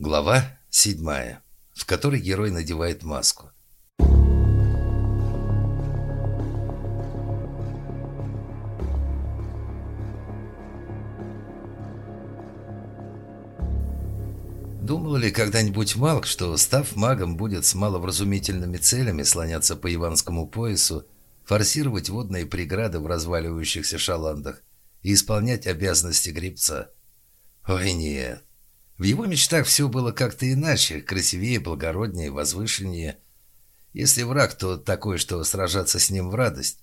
Глава седьмая, в которой герой надевает маску. Думал ли когда-нибудь Малк, что, став магом, будет с маловразумительными целями слоняться по Иванскому поясу, форсировать водные преграды в разваливающихся шаландах и исполнять обязанности гребца? Ой, нет. В его мечтах все было как-то иначе, красивее, благороднее, возвышеннее. Если враг, то такой, что сражаться с ним в радость.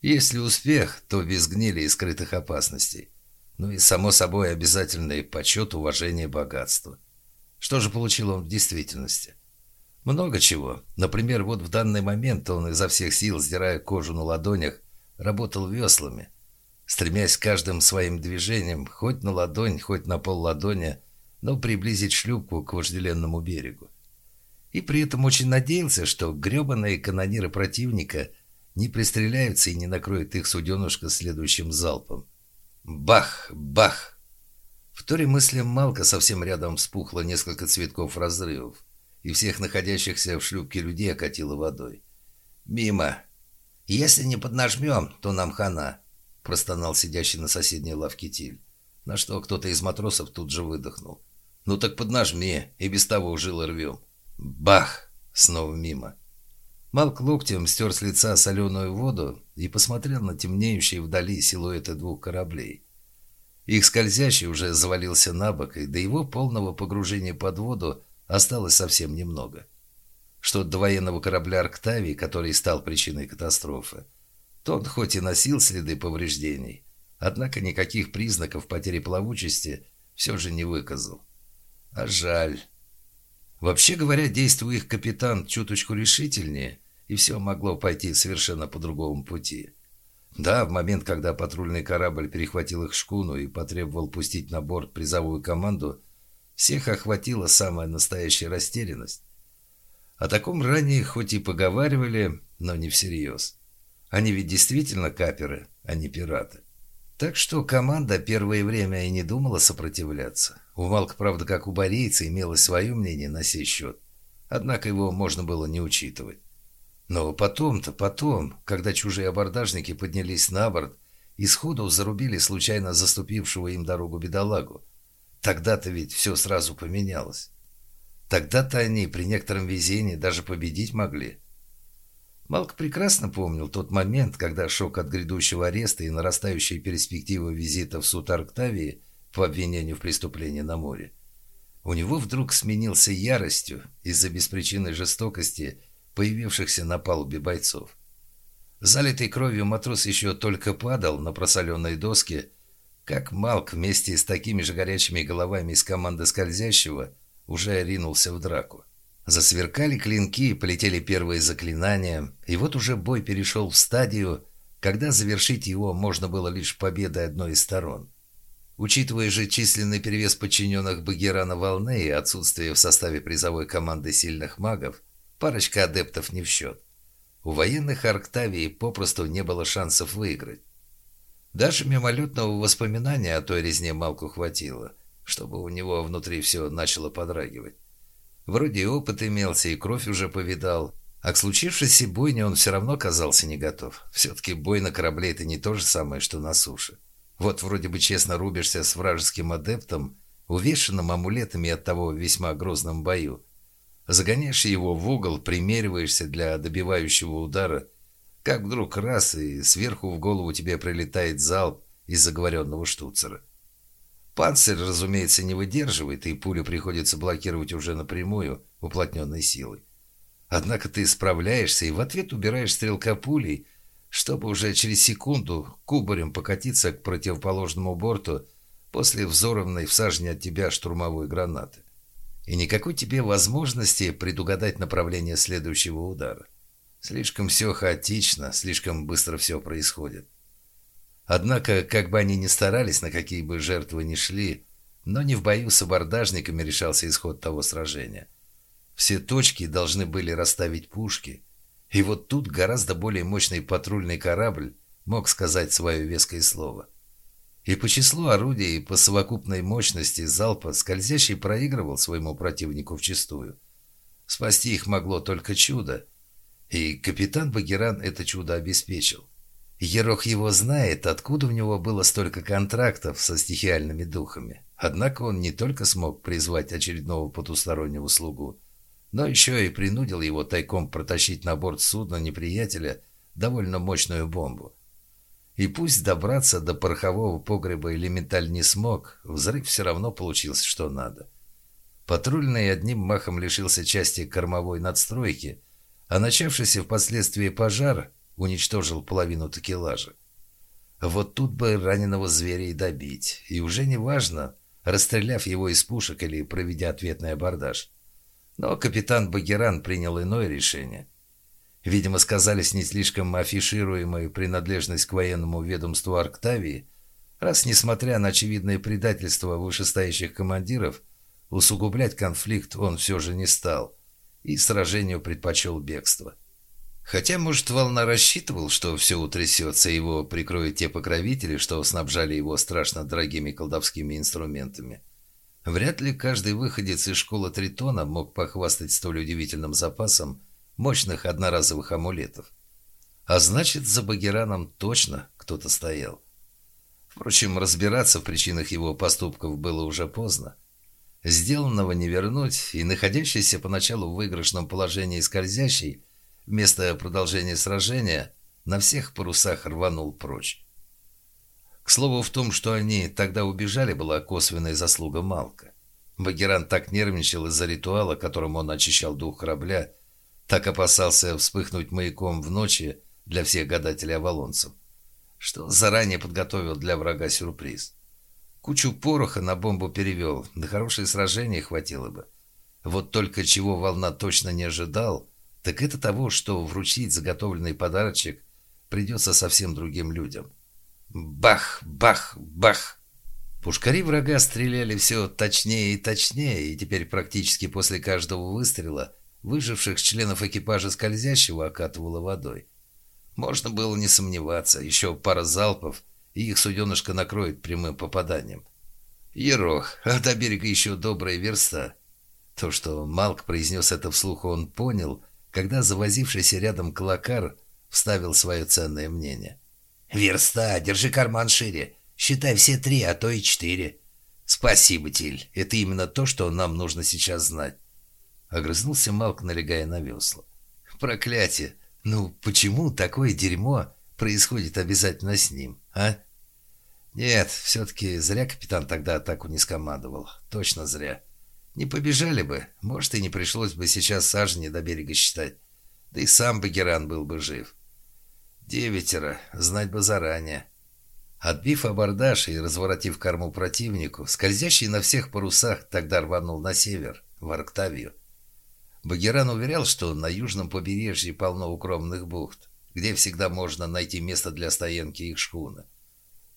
Если успех, то без гнили и скрытых опасностей. Ну и, само собой, обязательный почет, уважение, богатство. Что же получил он в действительности? Много чего. Например, вот в данный момент он изо всех сил, сдирая кожу на ладонях, работал веслами, стремясь каждым своим движением, хоть на ладонь, хоть на пол ладони, но приблизить шлюпку к вожделенному берегу. И при этом очень надеялся, что гребаные канониры противника не пристреляются и не накроют их суденушка следующим залпом. Бах! Бах! В торе мыслям Малка совсем рядом вспухло несколько цветков разрывов, и всех находящихся в шлюпке людей окатило водой. «Мимо! Если не поднажмем, то нам хана!» – простонал сидящий на соседней лавке Тиль, на что кто-то из матросов тут же выдохнул. «Ну так поднажми, и без того жилы рвем!» Бах! Снова мимо. Малк локтем стер с лица соленую воду и посмотрел на темнеющие вдали силуэты двух кораблей – их скользящий уже завалился на бок, и до его полного погружения под воду осталось совсем немного. Что до военного корабля «Арктавии», который стал причиной катастрофы, то он хоть и носил следы повреждений, однако никаких признаков потери плавучести все же не выказал. А жаль. Вообще говоря, действуя их капитан чуточку решительнее, и все могло пойти совершенно по другому пути. Да, в момент, когда патрульный корабль перехватил их шкуну и потребовал пустить на борт призовую команду, всех охватила самая настоящая растерянность. О таком ранее хоть и поговаривали, но не всерьез. Они ведь действительно каперы, а не пираты. Так что команда первое время и не думала сопротивляться. У Малка, правда, как у борейца, имелось свое мнение на сей счет. Однако его можно было не учитывать. Но потом-то, потом, когда чужие абордажники поднялись на борт и сходу зарубили случайно заступившего им дорогу бедолагу, тогда-то ведь все сразу поменялось. Тогда-то они при некотором везении даже победить могли. Малк прекрасно помнил тот момент, когда шок от грядущего ареста и нарастающие перспективы визита в суд Арктавии по обвинению в преступлении на море. У него вдруг сменился яростью из-за беспричинной жестокости появившихся на палубе бойцов. Залитый кровью матрос еще только падал на просоленной доске, как Малк вместе с такими же горячими головами из команды скользящего уже ринулся в драку. Засверкали клинки, полетели первые заклинания, и вот уже бой перешел в стадию, когда завершить его можно было лишь победой одной из сторон. Учитывая же численный перевес подчиненных Багерана Волны и отсутствие в составе призовой команды сильных магов, Парочка адептов не в счет. У военных Арктавии попросту не было шансов выиграть. Даже мимолетного воспоминания о той резне Малку хватило, чтобы у него внутри все начало подрагивать. Вроде и опыт имелся, и кровь уже повидал, а к случившейся бойне он все равно казался не готов. Все-таки бой на корабле – это не то же самое, что на суше. Вот вроде бы честно рубишься с вражеским адептом, увешанным амулетами от того весьма грозном бою, Загоняешь его в угол, примериваешься для добивающего удара, как вдруг раз и сверху в голову тебе прилетает залп из заговоренного штуцера. Панцирь, разумеется, не выдерживает, и пулю приходится блокировать уже напрямую, уплотненной силой. Однако ты справляешься и в ответ убираешь стрелка пулей, чтобы уже через секунду кубарем покатиться к противоположному борту после взорванной в сажне от тебя штурмовой гранаты и никакой тебе возможности предугадать направление следующего удара. Слишком все хаотично, слишком быстро все происходит. Однако, как бы они ни старались, на какие бы жертвы ни шли, но не в бою с абордажниками решался исход того сражения. Все точки должны были расставить пушки, и вот тут гораздо более мощный патрульный корабль мог сказать свое веское слово. И по числу орудий, и по совокупной мощности залпа скользящий проигрывал своему противнику вчистую. Спасти их могло только чудо. И капитан Багеран это чудо обеспечил. Ерох его знает, откуда у него было столько контрактов со стихиальными духами. Однако он не только смог призвать очередного потустороннего слугу, но еще и принудил его тайком протащить на борт судна неприятеля довольно мощную бомбу. И пусть добраться до порохового погреба элементаль не смог, взрыв все равно получился что надо. Патрульный одним махом лишился части кормовой надстройки, а начавшийся впоследствии пожар уничтожил половину такелажа. Вот тут бы раненого зверя и добить, и уже не важно, расстреляв его из пушек или проведя ответный абордаж. Но капитан Багеран принял иное решение. Видимо, сказались не слишком афишируемая принадлежность к военному ведомству Арктавии, раз, несмотря на очевидное предательство вышестоящих командиров, усугублять конфликт он все же не стал и сражению предпочел бегство. Хотя, может, Волна рассчитывал, что все утрясется, его прикроют те покровители, что снабжали его страшно дорогими колдовскими инструментами. Вряд ли каждый выходец из школы Тритона мог похвастать столь удивительным запасом мощных одноразовых амулетов. А значит, за Багераном точно кто-то стоял. Впрочем, разбираться в причинах его поступков было уже поздно. Сделанного не вернуть, и находящийся поначалу в выигрышном положении скользящий, вместо продолжения сражения, на всех парусах рванул прочь. К слову, в том, что они тогда убежали, была косвенная заслуга Малка. Багеран так нервничал из-за ритуала, которым он очищал дух корабля, так опасался вспыхнуть маяком в ночи для всех гадателей-авалонцев, что заранее подготовил для врага сюрприз. Кучу пороха на бомбу перевел, на хорошее сражение хватило бы. Вот только чего волна точно не ожидал, так это того, что вручить заготовленный подарочек придется совсем другим людям. Бах, бах, бах. Пушкари врага стреляли все точнее и точнее, и теперь практически после каждого выстрела выживших членов экипажа скользящего окатывало водой. Можно было не сомневаться, еще пара залпов, и их суденышко накроет прямым попаданием. Ерох, а до берега еще добрая верста. То, что Малк произнес это вслух, он понял, когда завозившийся рядом клакар вставил свое ценное мнение. «Верста, держи карман шире. Считай все три, а то и четыре». «Спасибо, Тиль. Это именно то, что нам нужно сейчас знать». Огрызнулся Малк, налегая на весла. «Проклятие! Ну, почему такое дерьмо происходит обязательно с ним, а?» «Нет, все-таки зря капитан тогда атаку не скомандовал. Точно зря. Не побежали бы, может, и не пришлось бы сейчас сажени до берега считать. Да и сам бы Геран был бы жив. Девятеро, знать бы заранее. Отбив абордаж и разворотив корму противнику, скользящий на всех парусах тогда рванул на север, в Арктавию. Багеран уверял, что на южном побережье полно укромных бухт, где всегда можно найти место для стоянки их шхуны.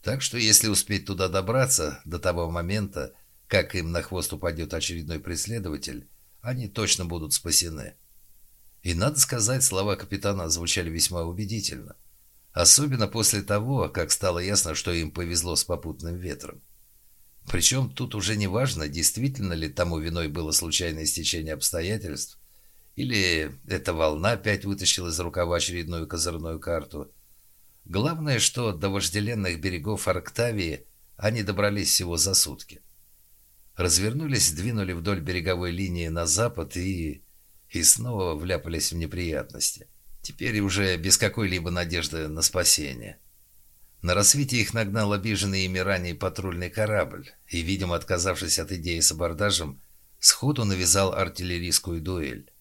Так что если успеть туда добраться до того момента, как им на хвост упадет очередной преследователь, они точно будут спасены. И, надо сказать, слова капитана звучали весьма убедительно. Особенно после того, как стало ясно, что им повезло с попутным ветром. Причем тут уже не важно, действительно ли тому виной было случайное стечение обстоятельств, или эта волна опять вытащила из рукава очередную козырную карту. Главное, что до вожделенных берегов Арктавии они добрались всего за сутки. Развернулись, двинули вдоль береговой линии на запад и... и снова вляпались в неприятности. Теперь уже без какой-либо надежды на спасение. На рассвете их нагнал обиженный ими ранее патрульный корабль, и, видимо, отказавшись от идеи с абордажем, сходу навязал артиллерийскую дуэль.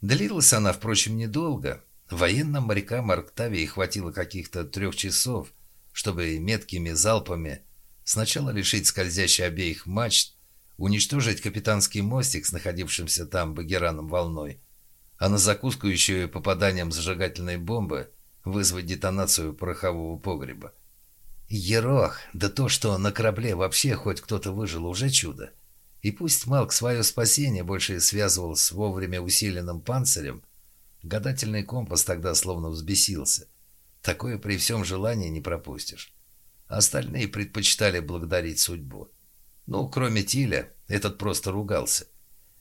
Длилась она, впрочем, недолго. Военным морякам Арктавии хватило каких-то трех часов, чтобы меткими залпами сначала лишить скользящей обеих мачт, уничтожить капитанский мостик с находившимся там багераном волной, а на закуску еще и попаданием зажигательной бомбы вызвать детонацию порохового погреба. Ерох, да то, что на корабле вообще хоть кто-то выжил, уже чудо. И пусть Малк свое спасение больше связывал с вовремя усиленным панцирем, гадательный компас тогда словно взбесился. Такое при всем желании не пропустишь. Остальные предпочитали благодарить судьбу. Ну, кроме Тиля, этот просто ругался.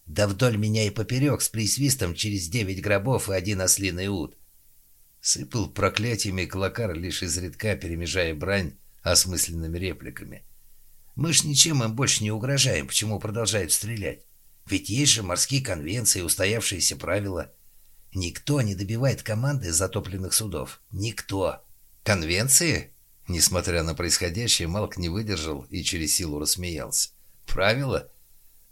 Да вдоль меня и поперек с присвистом через девять гробов и один ослиный ут. Сыпал проклятиями Клакар, лишь изредка перемежая брань осмысленными репликами. Мы ж ничем им больше не угрожаем, почему продолжают стрелять? Ведь есть же морские конвенции, устоявшиеся правила. Никто не добивает команды затопленных судов. Никто. Конвенции? Несмотря на происходящее, Малк не выдержал и через силу рассмеялся. Правила?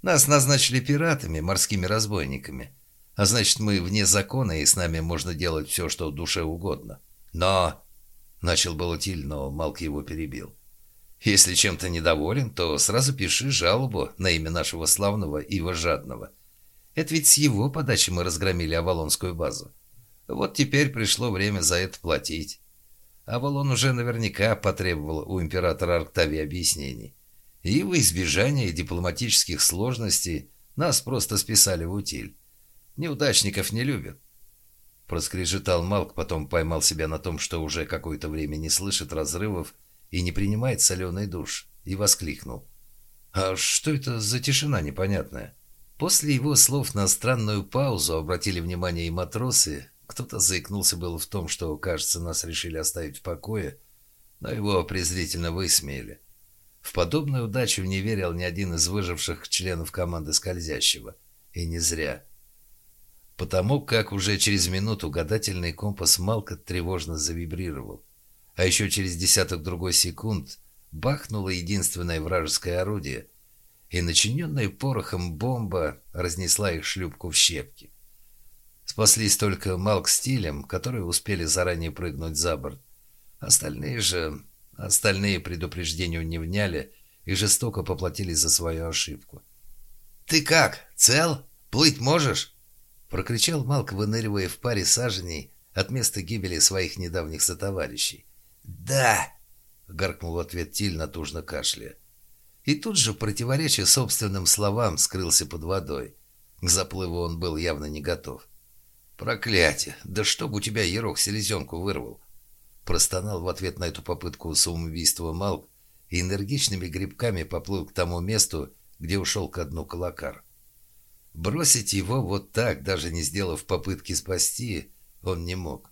Нас назначили пиратами, морскими разбойниками. А значит, мы вне закона, и с нами можно делать все, что душе угодно. Но... Начал было Тиль, но Малк его перебил. Если чем-то недоволен, то сразу пиши жалобу на имя нашего славного Ива Жадного. Это ведь с его подачи мы разгромили Авалонскую базу. Вот теперь пришло время за это платить. Авалон уже наверняка потребовал у императора Арктавии объяснений. И в избежание дипломатических сложностей нас просто списали в утиль. Неудачников не любят. Проскрежетал Малк, потом поймал себя на том, что уже какое-то время не слышит разрывов и не принимает соленый душ, и воскликнул. «А что это за тишина непонятная?» После его слов на странную паузу обратили внимание и матросы. Кто-то заикнулся было в том, что, кажется, нас решили оставить в покое, но его презрительно высмеяли. В подобную удачу не верил ни один из выживших членов команды «Скользящего». И не зря. Потому как уже через минуту гадательный компас Малка тревожно завибрировал. А еще через десяток другой секунд бахнуло единственное вражеское орудие, и начиненная порохом бомба разнесла их шлюпку в щепки. Спаслись только Малк с Тилем, которые успели заранее прыгнуть за борт. Остальные же... Остальные предупреждению не вняли и жестоко поплатились за свою ошибку. «Ты как? Цел? Плыть можешь?» Прокричал Малк, выныривая в паре саженей от места гибели своих недавних сотоварищей. «Да!» — гаркнул в ответ Тиль, натужно кашляя. И тут же, противоречия собственным словам, скрылся под водой. К заплыву он был явно не готов. «Проклятие! Да чтоб у тебя ерох селезенку вырвал!» Простонал в ответ на эту попытку самоубийства Малк и энергичными грибками поплыл к тому месту, где ушел ко дну колокар. Бросить его вот так, даже не сделав попытки спасти, он не мог.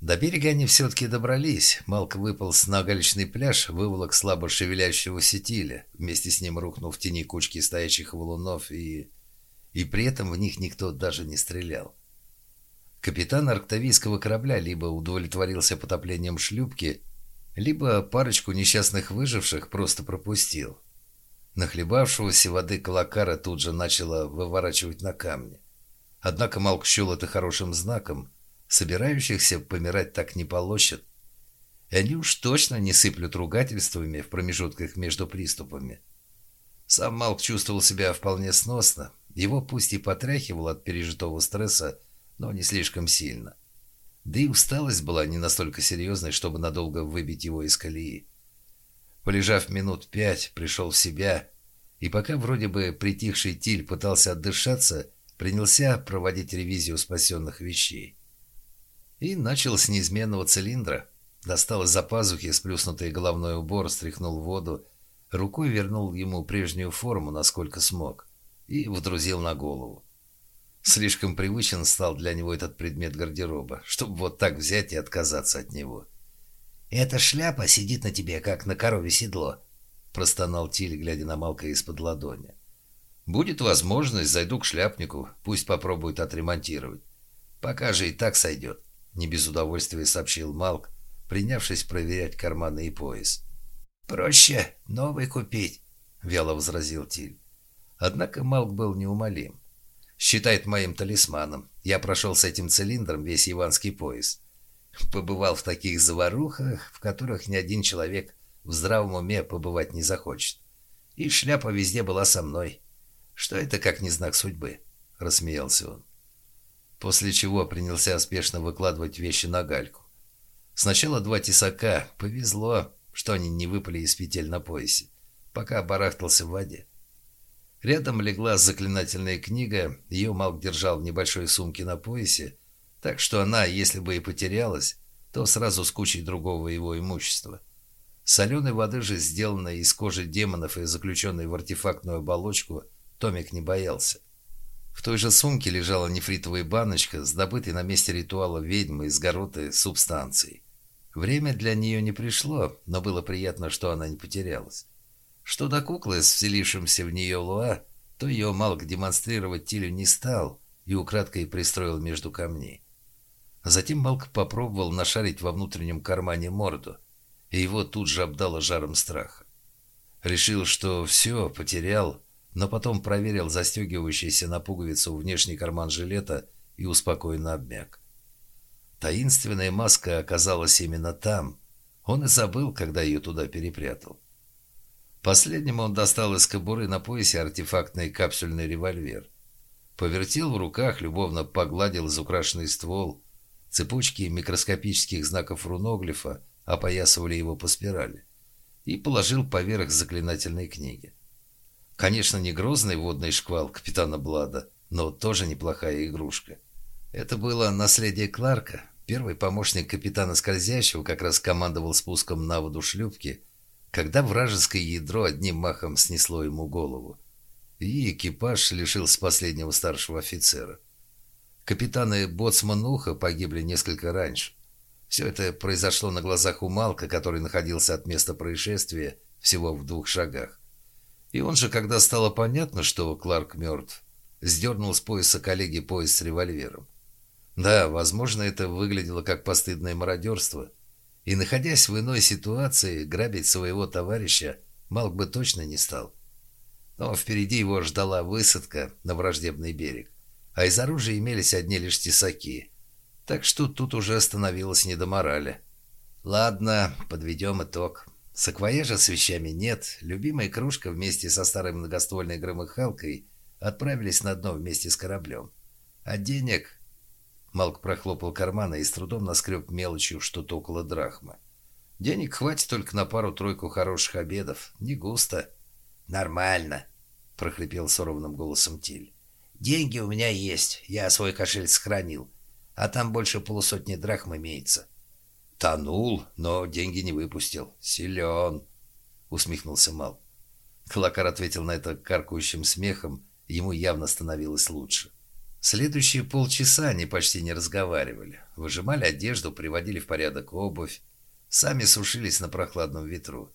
До берега они все-таки добрались. Малк выпал на галечный пляж, выволок слабо шевелящегося тиля, вместе с ним рухнув в тени кучки стоящих валунов, и... И при этом в них никто даже не стрелял. Капитан арктавийского корабля либо удовлетворился потоплением шлюпки, либо парочку несчастных выживших просто пропустил. Нахлебавшегося воды колокара тут же начала выворачивать на камни. Однако Малк счел это хорошим знаком – Собирающихся помирать так не полощет. И они уж точно не сыплют ругательствами в промежутках между приступами. Сам Малк чувствовал себя вполне сносно. Его пусть и потряхивало от пережитого стресса, но не слишком сильно. Да и усталость была не настолько серьезной, чтобы надолго выбить его из колеи. Полежав минут пять, пришел в себя, и пока вроде бы притихший Тиль пытался отдышаться, принялся проводить ревизию спасенных вещей. И начал с неизменного цилиндра. Достал из-за пазухи сплюснутый головной убор, стряхнул воду, рукой вернул ему прежнюю форму, насколько смог, и вдрузил на голову. Слишком привычен стал для него этот предмет гардероба, чтобы вот так взять и отказаться от него. «Эта шляпа сидит на тебе, как на корове седло», — простонал Тиль, глядя на Малка из-под ладони. «Будет возможность, зайду к шляпнику, пусть попробует отремонтировать. Пока же и так сойдет». Не без удовольствия сообщил Малк, принявшись проверять карманы и пояс. «Проще новый купить», — вяло возразил Тиль. Однако Малк был неумолим. «Считает моим талисманом. Я прошел с этим цилиндром весь иванский пояс. Побывал в таких заварухах, в которых ни один человек в здравом уме побывать не захочет. И шляпа везде была со мной. Что это как не знак судьбы?» — рассмеялся он после чего принялся спешно выкладывать вещи на гальку. Сначала два тесака. Повезло, что они не выпали из петель на поясе, пока барахтался в воде. Рядом легла заклинательная книга, ее Малк держал в небольшой сумке на поясе, так что она, если бы и потерялась, то сразу с кучей другого его имущества. Соленой воды же, сделанной из кожи демонов и заключенной в артефактную оболочку, Томик не боялся. В той же сумке лежала нефритовая баночка с добытой на месте ритуала ведьмы из гороты субстанцией. Время для нее не пришло, но было приятно, что она не потерялась. Что до куклы с вселившимся в нее Луа, то ее Малк демонстрировать Тилю не стал и украдкой пристроил между камней. Затем Малк попробовал нашарить во внутреннем кармане морду, и его тут же обдало жаром страха. Решил, что все, потерял, но потом проверил застегивающийся на пуговицу внешний карман жилета и успокоенно обмяк. Таинственная маска оказалась именно там. Он и забыл, когда ее туда перепрятал. Последним он достал из кобуры на поясе артефактный капсульный револьвер. Повертел в руках, любовно погладил изукрашенный ствол. Цепочки микроскопических знаков руноглифа опоясывали его по спирали. И положил поверх заклинательной книги. Конечно, не грозный водный шквал капитана Блада, но тоже неплохая игрушка. Это было наследие Кларка. Первый помощник капитана Скользящего как раз командовал спуском на воду шлюпки – когда вражеское ядро одним махом снесло ему голову, и экипаж лишился последнего старшего офицера. Капитан и погибли несколько раньше. Все это произошло на глазах у Малка, который находился от места происшествия всего в двух шагах. И он же, когда стало понятно, что Кларк мертв, сдернул с пояса коллеги пояс с револьвером. Да, возможно, это выглядело как постыдное мародерство, и, находясь в иной ситуации, грабить своего товарища Малк бы точно не стал. Но впереди его ждала высадка на враждебный берег, а из оружия имелись одни лишь тесаки. Так что тут уже становилось не до морали. Ладно, подведем итог. Саквояжа с вещами нет, любимая кружка вместе со старой многоствольной громыхалкой отправились на дно вместе с кораблем. А денег Малк прохлопал карманы и с трудом наскреб мелочью что-то около драхмы. «Денег хватит только на пару-тройку хороших обедов. Не густо». «Нормально», — прохрипел суровым голосом Тиль. «Деньги у меня есть, я свой кошель сохранил, а там больше полусотни драхм имеется». «Тонул, но деньги не выпустил. Силен», — усмехнулся Мал. Клакар ответил на это каркающим смехом, ему явно становилось лучше. Следующие полчаса они почти не разговаривали. Выжимали одежду, приводили в порядок обувь. Сами сушились на прохладном ветру.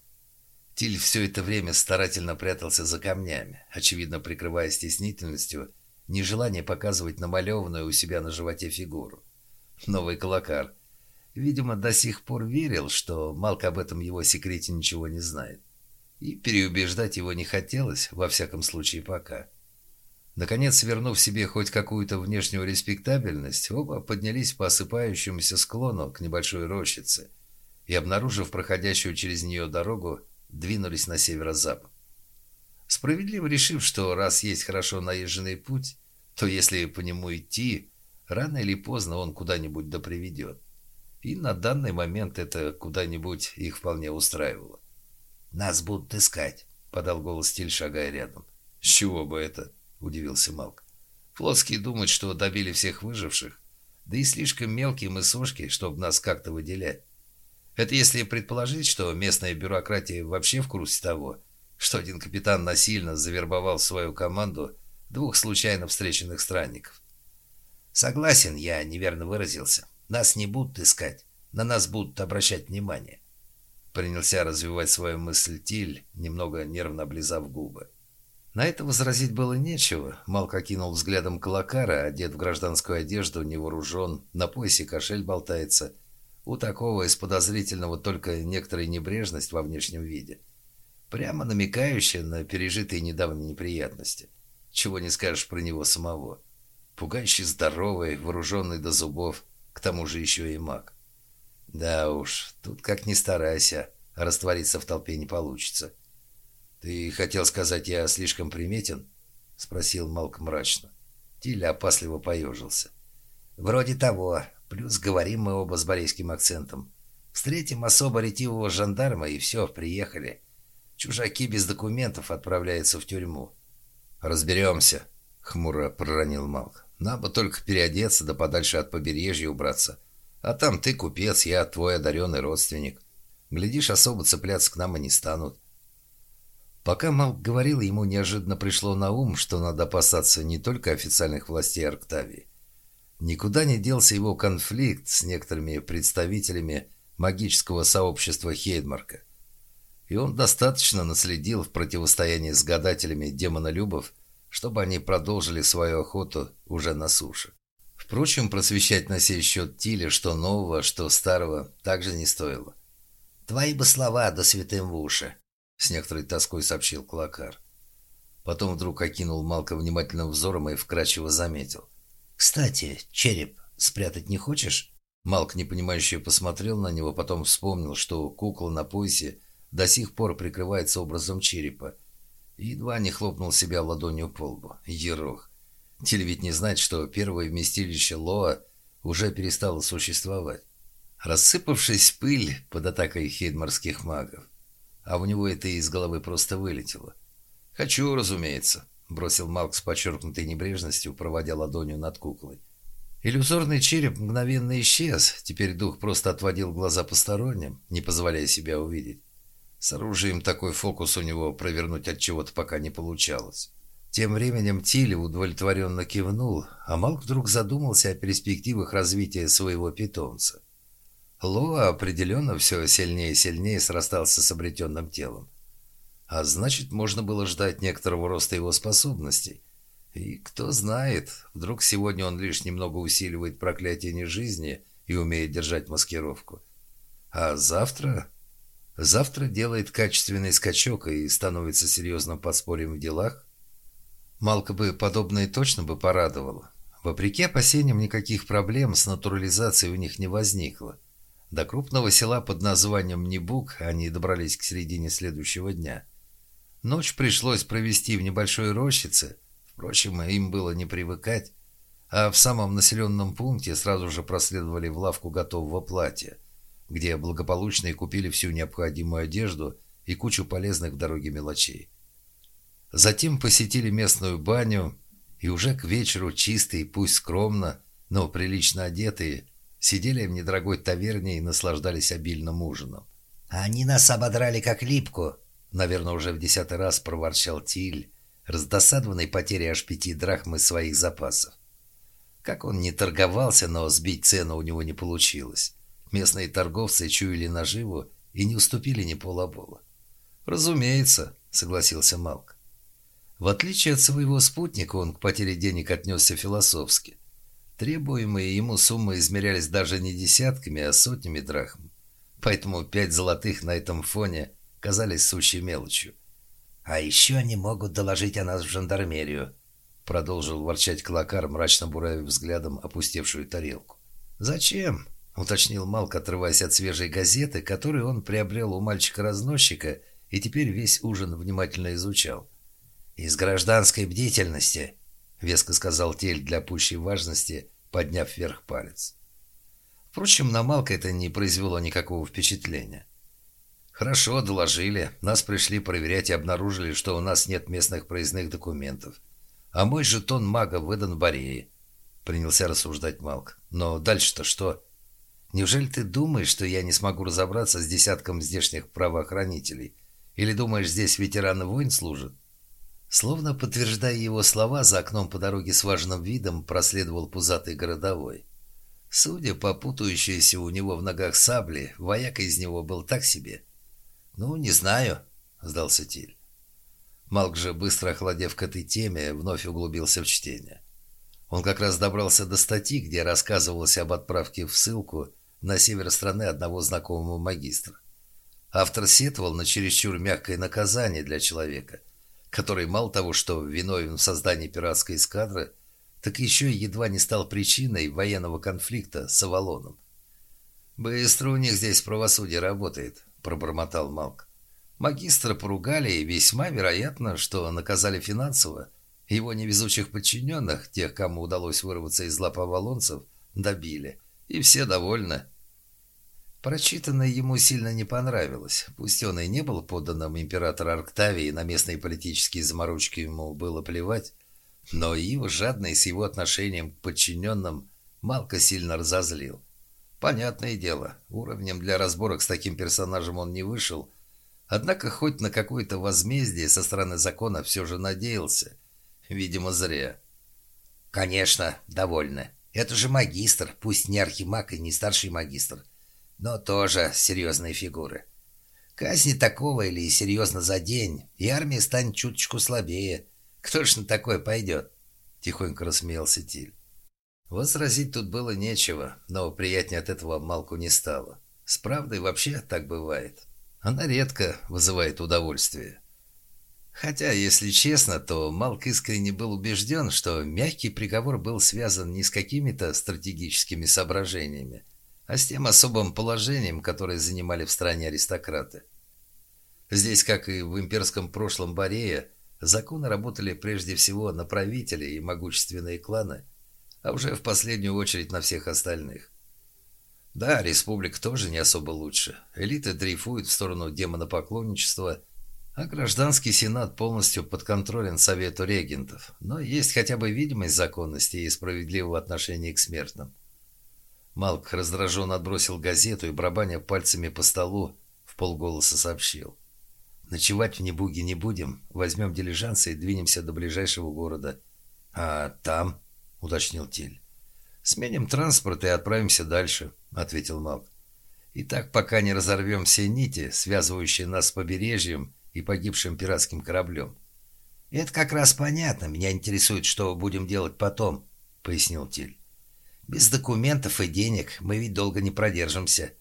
Тиль все это время старательно прятался за камнями, очевидно прикрывая стеснительностью нежелание показывать намалеванную у себя на животе фигуру. Новый колокар. Видимо, до сих пор верил, что Малк об этом его секрете ничего не знает. И переубеждать его не хотелось, во всяком случае пока. Наконец, вернув себе хоть какую-то внешнюю респектабельность, оба поднялись по осыпающемуся склону к небольшой рощице и, обнаружив проходящую через нее дорогу, двинулись на северо-запад. Справедливо решив, что раз есть хорошо наезженный путь, то если по нему идти, рано или поздно он куда-нибудь да приведет. И на данный момент это куда-нибудь их вполне устраивало. «Нас будут искать», — подал голос Тиль, шагая рядом. «С чего бы это?» — удивился Малк. «Флотские думают, что добили всех выживших, да и слишком мелкие мы сошки, чтобы нас как-то выделять. Это если предположить, что местная бюрократия вообще в курсе того, что один капитан насильно завербовал в свою команду двух случайно встреченных странников. Согласен, я неверно выразился. Нас не будут искать, на нас будут обращать внимание. Принялся развивать свою мысль Тиль, немного нервно облизав губы. На это возразить было нечего. Малк кинул взглядом Калакара, одет в гражданскую одежду, не вооружен, на поясе кошель болтается. У такого из подозрительного только некоторая небрежность во внешнем виде. Прямо намекающая на пережитые недавние неприятности. Чего не скажешь про него самого. Пугающий здоровый, вооруженный до зубов, к тому же еще и маг. Да уж, тут как ни старайся, раствориться в толпе не получится. «Ты хотел сказать, я слишком приметен?» — спросил Малк мрачно. Тиля опасливо поежился. «Вроде того. Плюс говорим мы оба с борейским акцентом. Встретим особо ретивого жандарма, и все, приехали. Чужаки без документов отправляются в тюрьму». «Разберемся», — хмуро проронил Малк. «Нам бы только переодеться, да подальше от побережья убраться. А там ты купец, я твой одаренный родственник. Глядишь, особо цепляться к нам и не станут. Пока Малк говорил, ему неожиданно пришло на ум, что надо опасаться не только официальных властей Арктавии. Никуда не делся его конфликт с некоторыми представителями магического сообщества Хейдмарка. И он достаточно наследил в противостоянии с гадателями демонолюбов, чтобы они продолжили свою охоту уже на суше. Впрочем, просвещать на сей счет Тиле, что нового, что старого, также не стоило. «Твои бы слова, да святым в уши!» — с некоторой тоской сообщил Клакар. Потом вдруг окинул Малка внимательным взором и вкрадчиво заметил. «Кстати, череп спрятать не хочешь?» Малк, непонимающе, посмотрел на него, потом вспомнил, что кукла на поясе до сих пор прикрывается образом черепа, едва не хлопнул себя ладонью по лбу. Ерох. Тель ведь не знает, что первое вместилище Лоа уже перестало существовать. Рассыпавшись пыль под атакой хейдмарских магов, а у него это из головы просто вылетело. «Хочу, разумеется», — бросил Малк с подчеркнутой небрежностью, проводя ладонью над куклой. Иллюзорный череп мгновенно исчез, теперь дух просто отводил глаза посторонним, не позволяя себя увидеть. С оружием такой фокус у него провернуть от чего-то пока не получалось. Тем временем Тилли удовлетворенно кивнул, а Малк вдруг задумался о перспективах развития своего питомца. Лоа определенно все сильнее и сильнее срастался с обретенным телом. А значит, можно было ждать некоторого роста его способностей. И кто знает, вдруг сегодня он лишь немного усиливает проклятие нежизни и умеет держать маскировку. А завтра... Завтра делает качественный скачок и становится серьезным подспорьем в делах. Малка бы подобное точно бы порадовало. Вопреки опасениям, никаких проблем с натурализацией у них не возникло. До крупного села под названием Небук они добрались к середине следующего дня. Ночь пришлось провести в небольшой рощице, впрочем, им было не привыкать, а в самом населенном пункте сразу же проследовали в лавку готового платья – где благополучно купили всю необходимую одежду и кучу полезных в дороге мелочей. Затем посетили местную баню, и уже к вечеру чистые, пусть скромно, но прилично одетые, сидели в недорогой таверне и наслаждались обильным ужином. «Они нас ободрали как липку», — наверное, уже в десятый раз проворчал Тиль, раздосадованный потерей аж пяти драхм из своих запасов. Как он не торговался, но сбить цену у него не получилось. Местные торговцы чуяли наживу и не уступили ни полобола. «Разумеется», — согласился Малк. В отличие от своего спутника, он к потере денег отнесся философски. Требуемые ему суммы измерялись даже не десятками, а сотнями драхм. Поэтому пять золотых на этом фоне казались сущей мелочью. «А еще они могут доложить о нас в жандармерию», — продолжил ворчать Клакар, мрачно буравив взглядом опустевшую тарелку. «Зачем?» — уточнил Малк, отрываясь от свежей газеты, которую он приобрел у мальчика-разносчика и теперь весь ужин внимательно изучал. «Из гражданской бдительности», — веско сказал Тель для пущей важности, подняв вверх палец. Впрочем, на Малка это не произвело никакого впечатления. «Хорошо, доложили. Нас пришли проверять и обнаружили, что у нас нет местных проездных документов. А мой жетон мага выдан Борее», — принялся рассуждать Малк. «Но дальше-то что?» Неужели ты думаешь, что я не смогу разобраться с десятком здешних правоохранителей? Или думаешь, здесь ветераны войн служат?» Словно подтверждая его слова, за окном по дороге с важным видом проследовал пузатый городовой. Судя по путающейся у него в ногах сабли, вояка из него был так себе. «Ну, не знаю», — сдался Тиль. Малк же, быстро охладев к этой теме, вновь углубился в чтение. Он как раз добрался до статьи, где рассказывалось об отправке в ссылку на север страны одного знакомого магистра. Автор сетовал на чересчур мягкое наказание для человека, который мало того, что виновен в создании пиратской эскадры, так еще и едва не стал причиной военного конфликта с Авалоном. «Быстро у них здесь правосудие работает», — пробормотал Малк. Магистра поругали и весьма вероятно, что наказали финансово. Его невезучих подчиненных, тех, кому удалось вырваться из лап авалонцев, добили. И все довольны. Прочитанное ему сильно не понравилось. Пусть он и не был подданным императора Арктавии, на местные политические заморочки ему было плевать, но его жадный с его отношением к подчиненным Малка сильно разозлил. Понятное дело, уровнем для разборок с таким персонажем он не вышел, однако хоть на какое-то возмездие со стороны закона все же надеялся. Видимо, зря. «Конечно, довольны. Это же магистр, пусть не архимаг и не старший магистр, но тоже серьезные фигуры. Казни такого или серьезно за день, и армия станет чуточку слабее. Кто ж на такое пойдет?» Тихонько рассмеялся Тиль. Возразить тут было нечего, но приятнее от этого Малку не стало. С правдой вообще так бывает. Она редко вызывает удовольствие. Хотя, если честно, то Малк искренне был убежден, что мягкий приговор был связан не с какими-то стратегическими соображениями, а с тем особым положением, которое занимали в стране аристократы. Здесь, как и в имперском прошлом Борея, законы работали прежде всего на правителей и могущественные кланы – а уже в последнюю очередь на всех остальных. Да, республика тоже не особо лучше. Элита дрейфует в сторону демонопоклонничества, а гражданский сенат полностью подконтролен Совету регентов. Но есть хотя бы видимость законности и справедливого отношения к смертным. Малк раздраженно отбросил газету и, барабаня пальцами по столу, в полголоса сообщил. «Ночевать в Небуге не будем. Возьмем дилижансы и двинемся до ближайшего города. А там...» — уточнил Тиль. «Сменим транспорт и отправимся дальше», — ответил Малк. «И так, пока не разорвем все нити, связывающие нас с побережьем и погибшим пиратским кораблем». «Это как раз понятно. Меня интересует, что будем делать потом», — пояснил Тиль. «Без документов и денег мы ведь долго не продержимся».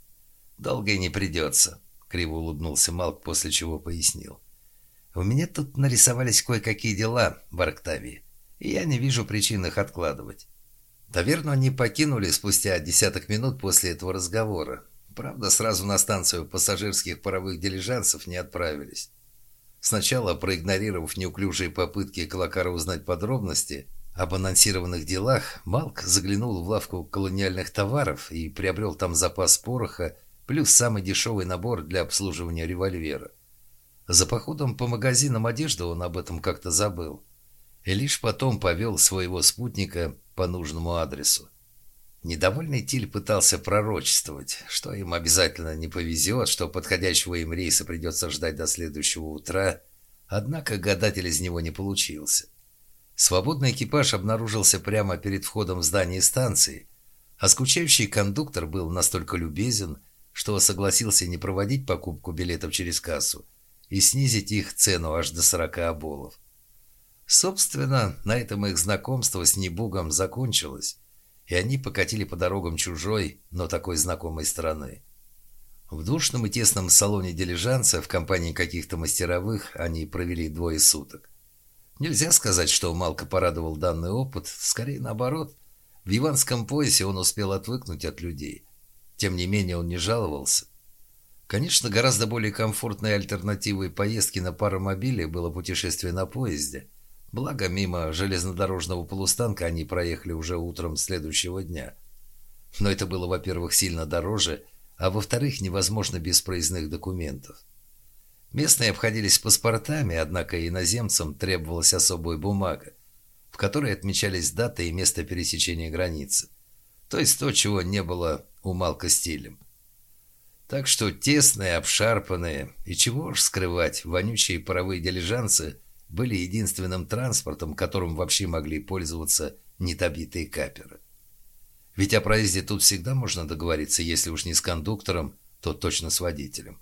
«Долго и не придется», — криво улыбнулся Малк, после чего пояснил. «У меня тут нарисовались кое-какие дела в Арктавии и я не вижу причин их откладывать. Таверну они покинули спустя десяток минут после этого разговора. Правда, сразу на станцию пассажирских паровых дилижансов не отправились. Сначала, проигнорировав неуклюжие попытки Клакара узнать подробности об анонсированных делах, Малк заглянул в лавку колониальных товаров и приобрел там запас пороха плюс самый дешевый набор для обслуживания револьвера. За походом по магазинам одежды он об этом как-то забыл и лишь потом повел своего спутника по нужному адресу. Недовольный Тиль пытался пророчествовать, что им обязательно не повезет, что подходящего им рейса придется ждать до следующего утра, однако гадатель из него не получился. Свободный экипаж обнаружился прямо перед входом в здание станции, а скучающий кондуктор был настолько любезен, что согласился не проводить покупку билетов через кассу и снизить их цену аж до 40 оболов. Собственно, на этом их знакомство с Небугом закончилось, и они покатили по дорогам чужой, но такой знакомой страны. В душном и тесном салоне дилижанса в компании каких-то мастеровых они провели двое суток. Нельзя сказать, что Малко порадовал данный опыт, скорее наоборот. В иванском поясе он успел отвыкнуть от людей. Тем не менее он не жаловался. Конечно, гораздо более комфортной альтернативой поездки на паромобиле было путешествие на поезде – Благо, мимо железнодорожного полустанка они проехали уже утром следующего дня. Но это было, во-первых, сильно дороже, а во-вторых, невозможно без проездных документов. Местные обходились паспортами, однако иноземцам требовалась особая бумага, в которой отмечались даты и место пересечения границы. То есть то, чего не было у Малка стилем. Так что тесные, обшарпанные и чего уж скрывать, вонючие паровые дилижансы – были единственным транспортом, которым вообще могли пользоваться недобитые каперы. Ведь о проезде тут всегда можно договориться, если уж не с кондуктором, то точно с водителем.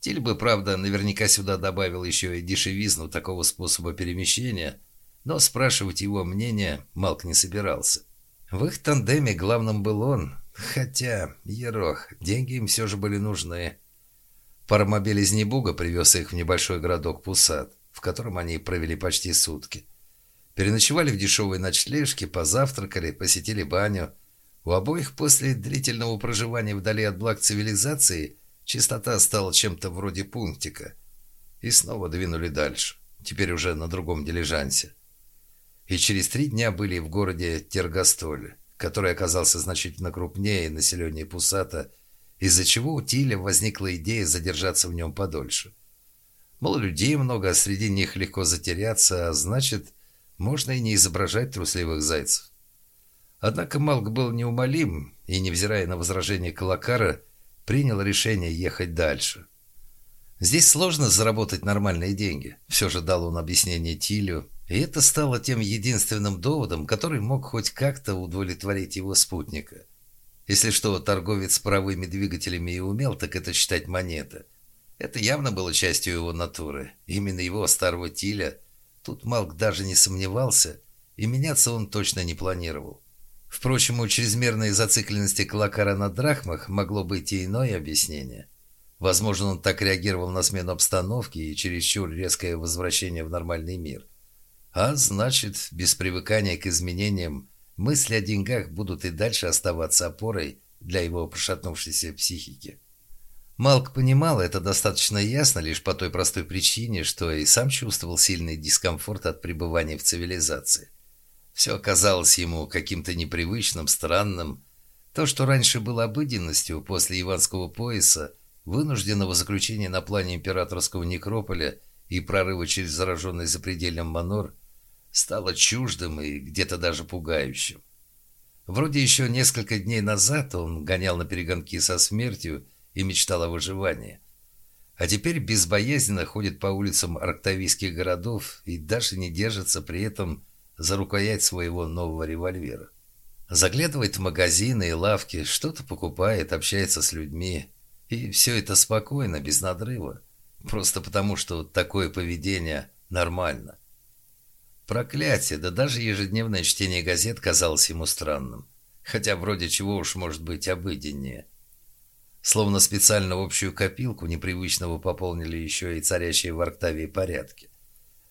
Тиль бы, правда, наверняка сюда добавил еще и дешевизну такого способа перемещения, но спрашивать его мнение Малк не собирался. В их тандеме главным был он, хотя, ерох, деньги им все же были нужны. Паромобиль из Небуга привез их в небольшой городок Пусат в котором они провели почти сутки. Переночевали в дешевой ночлежке, позавтракали, посетили баню. У обоих после длительного проживания вдали от благ цивилизации чистота стала чем-то вроде пунктика. И снова двинули дальше, теперь уже на другом дилижансе. И через три дня были в городе Тергостоль, который оказался значительно крупнее и населеннее Пусата, из-за чего у Тиля возникла идея задержаться в нем подольше. Мол, людей много, а среди них легко затеряться, а значит, можно и не изображать трусливых зайцев. Однако Малк был неумолим и, невзирая на возражение Калакара, принял решение ехать дальше. Здесь сложно заработать нормальные деньги. Все же дал он объяснение Тилю, и это стало тем единственным доводом, который мог хоть как-то удовлетворить его спутника. Если что, торговец паровыми двигателями и умел, так это считать монеты. Это явно было частью его натуры. Именно его, старого Тиля, тут Малк даже не сомневался, и меняться он точно не планировал. Впрочем, у чрезмерной зацикленности Клакара на драхмах могло быть и иное объяснение. Возможно, он так реагировал на смену обстановки и чересчур резкое возвращение в нормальный мир. А значит, без привыкания к изменениям, мысли о деньгах будут и дальше оставаться опорой для его пошатнувшейся психики. Малк понимал это достаточно ясно лишь по той простой причине, что и сам чувствовал сильный дискомфорт от пребывания в цивилизации. Все оказалось ему каким-то непривычным, странным. То, что раньше было обыденностью после Иванского пояса, вынужденного заключения на плане императорского некрополя и прорыва через зараженный запредельным манор, стало чуждым и где-то даже пугающим. Вроде еще несколько дней назад он гонял на перегонки со смертью и мечтал о выживании. А теперь безбоязненно ходит по улицам арктавийских городов и даже не держится при этом за рукоять своего нового револьвера. Заглядывает в магазины и лавки, что-то покупает, общается с людьми. И все это спокойно, без надрыва. Просто потому, что такое поведение нормально. Проклятие, да даже ежедневное чтение газет казалось ему странным. Хотя вроде чего уж может быть обыденнее. Словно специально общую копилку непривычного пополнили еще и царящие в Арктавии порядки.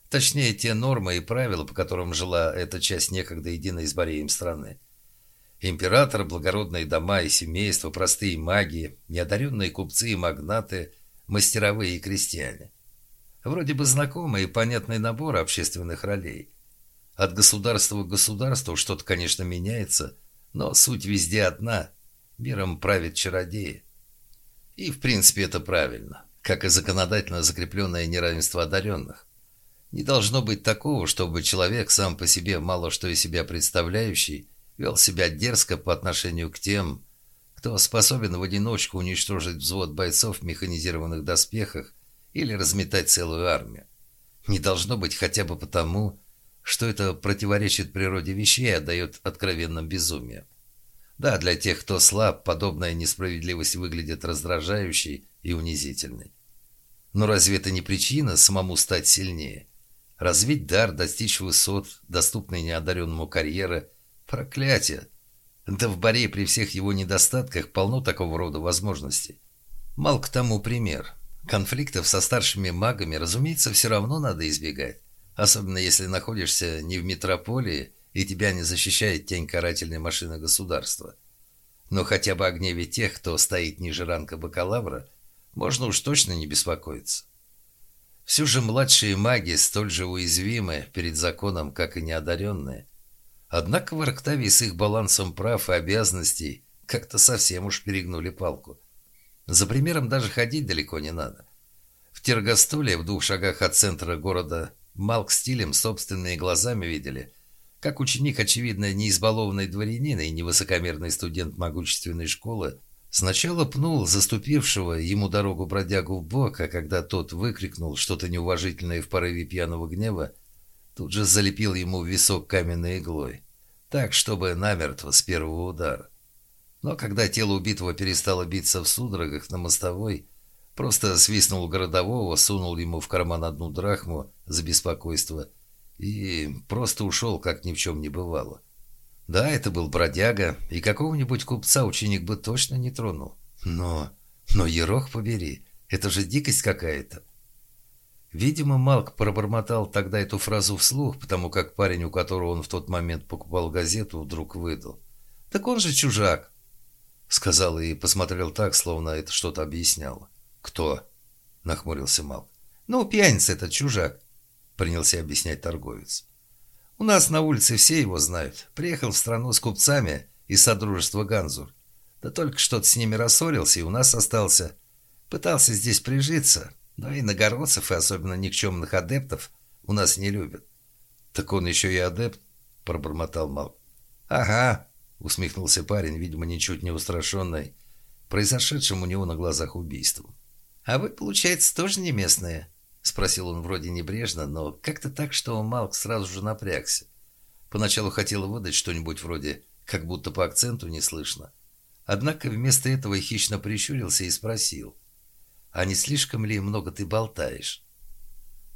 Точнее, те нормы и правила, по которым жила эта часть некогда единой с Бореем страны. Император, благородные дома и семейства, простые маги, неодаренные купцы и магнаты, мастеровые и крестьяне. Вроде бы знакомый и понятный набор общественных ролей. От государства к государству что-то, конечно, меняется, но суть везде одна – миром правит чародеи. И, в принципе, это правильно, как и законодательно закрепленное неравенство одаренных. Не должно быть такого, чтобы человек, сам по себе мало что из себя представляющий, вел себя дерзко по отношению к тем, кто способен в одиночку уничтожить взвод бойцов в механизированных доспехах или разметать целую армию. Не должно быть хотя бы потому, что это противоречит природе вещей и отдает откровенным безумием. Да, для тех, кто слаб, подобная несправедливость выглядит раздражающей и унизительной. Но разве это не причина самому стать сильнее? Развить дар, достичь высот, доступной неодаренному карьеры – проклятие. Да в Боре при всех его недостатках полно такого рода возможностей. Мал к тому пример. Конфликтов со старшими магами, разумеется, все равно надо избегать. Особенно если находишься не в метрополии и тебя не защищает тень карательной машины государства. Но хотя бы о гневе тех, кто стоит ниже ранга бакалавра, можно уж точно не беспокоиться. Все же младшие маги столь же уязвимы перед законом, как и неодаренные. Однако в Арктавии с их балансом прав и обязанностей как-то совсем уж перегнули палку. За примером даже ходить далеко не надо. В Тергостуле, в двух шагах от центра города, Малк стилем собственными глазами видели, как ученик, очевидно, не избалованный дворянин и невысокомерный студент могущественной школы, Сначала пнул заступившего ему дорогу бродягу в бок, а когда тот выкрикнул что-то неуважительное в порыве пьяного гнева, тут же залепил ему в висок каменной иглой, так, чтобы намертво с первого удара. Но когда тело убитого перестало биться в судорогах на мостовой, просто свистнул городового, сунул ему в карман одну драхму за беспокойство и просто ушел, как ни в чем не бывало. Да, это был бродяга, и какого-нибудь купца ученик бы точно не тронул. Но... но ерох побери, это же дикость какая-то. Видимо, Малк пробормотал тогда эту фразу вслух, потому как парень, у которого он в тот момент покупал газету, вдруг выдал. «Так он же чужак!» Сказал и посмотрел так, словно это что-то объясняло. «Кто?» — нахмурился Малк. «Ну, пьяница этот чужак», — принялся объяснять торговец. У нас на улице все его знают. Приехал в страну с купцами из Содружества Ганзур. Да только что-то с ними рассорился и у нас остался. Пытался здесь прижиться, но иногородцев и особенно никчемных адептов у нас не любят. «Так он еще и адепт?» – пробормотал Мал. «Ага», — усмехнулся парень, видимо, ничуть не устрашенный, произошедшим у него на глазах убийством. «А вы, получается, тоже не местные?» — спросил он вроде небрежно, но как-то так, что Малк сразу же напрягся. Поначалу хотел выдать что-нибудь вроде «как будто по акценту не слышно». Однако вместо этого хищно прищурился и спросил, «А не слишком ли много ты болтаешь?»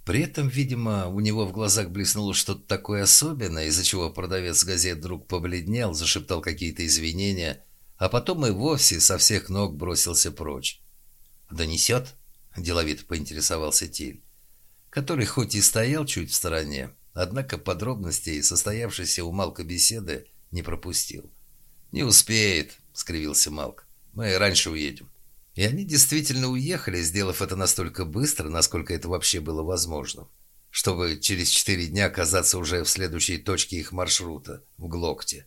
При этом, видимо, у него в глазах блеснуло что-то такое особенное, из-за чего продавец газет вдруг побледнел, зашептал какие-то извинения, а потом и вовсе со всех ног бросился прочь. «Донесет?» – деловито поинтересовался Тиль, который хоть и стоял чуть в стороне, однако подробностей состоявшейся у Малка беседы не пропустил. «Не успеет», – скривился Малк. «Мы раньше уедем». И они действительно уехали, сделав это настолько быстро, насколько это вообще было возможным, чтобы через четыре дня оказаться уже в следующей точке их маршрута, в Глокте.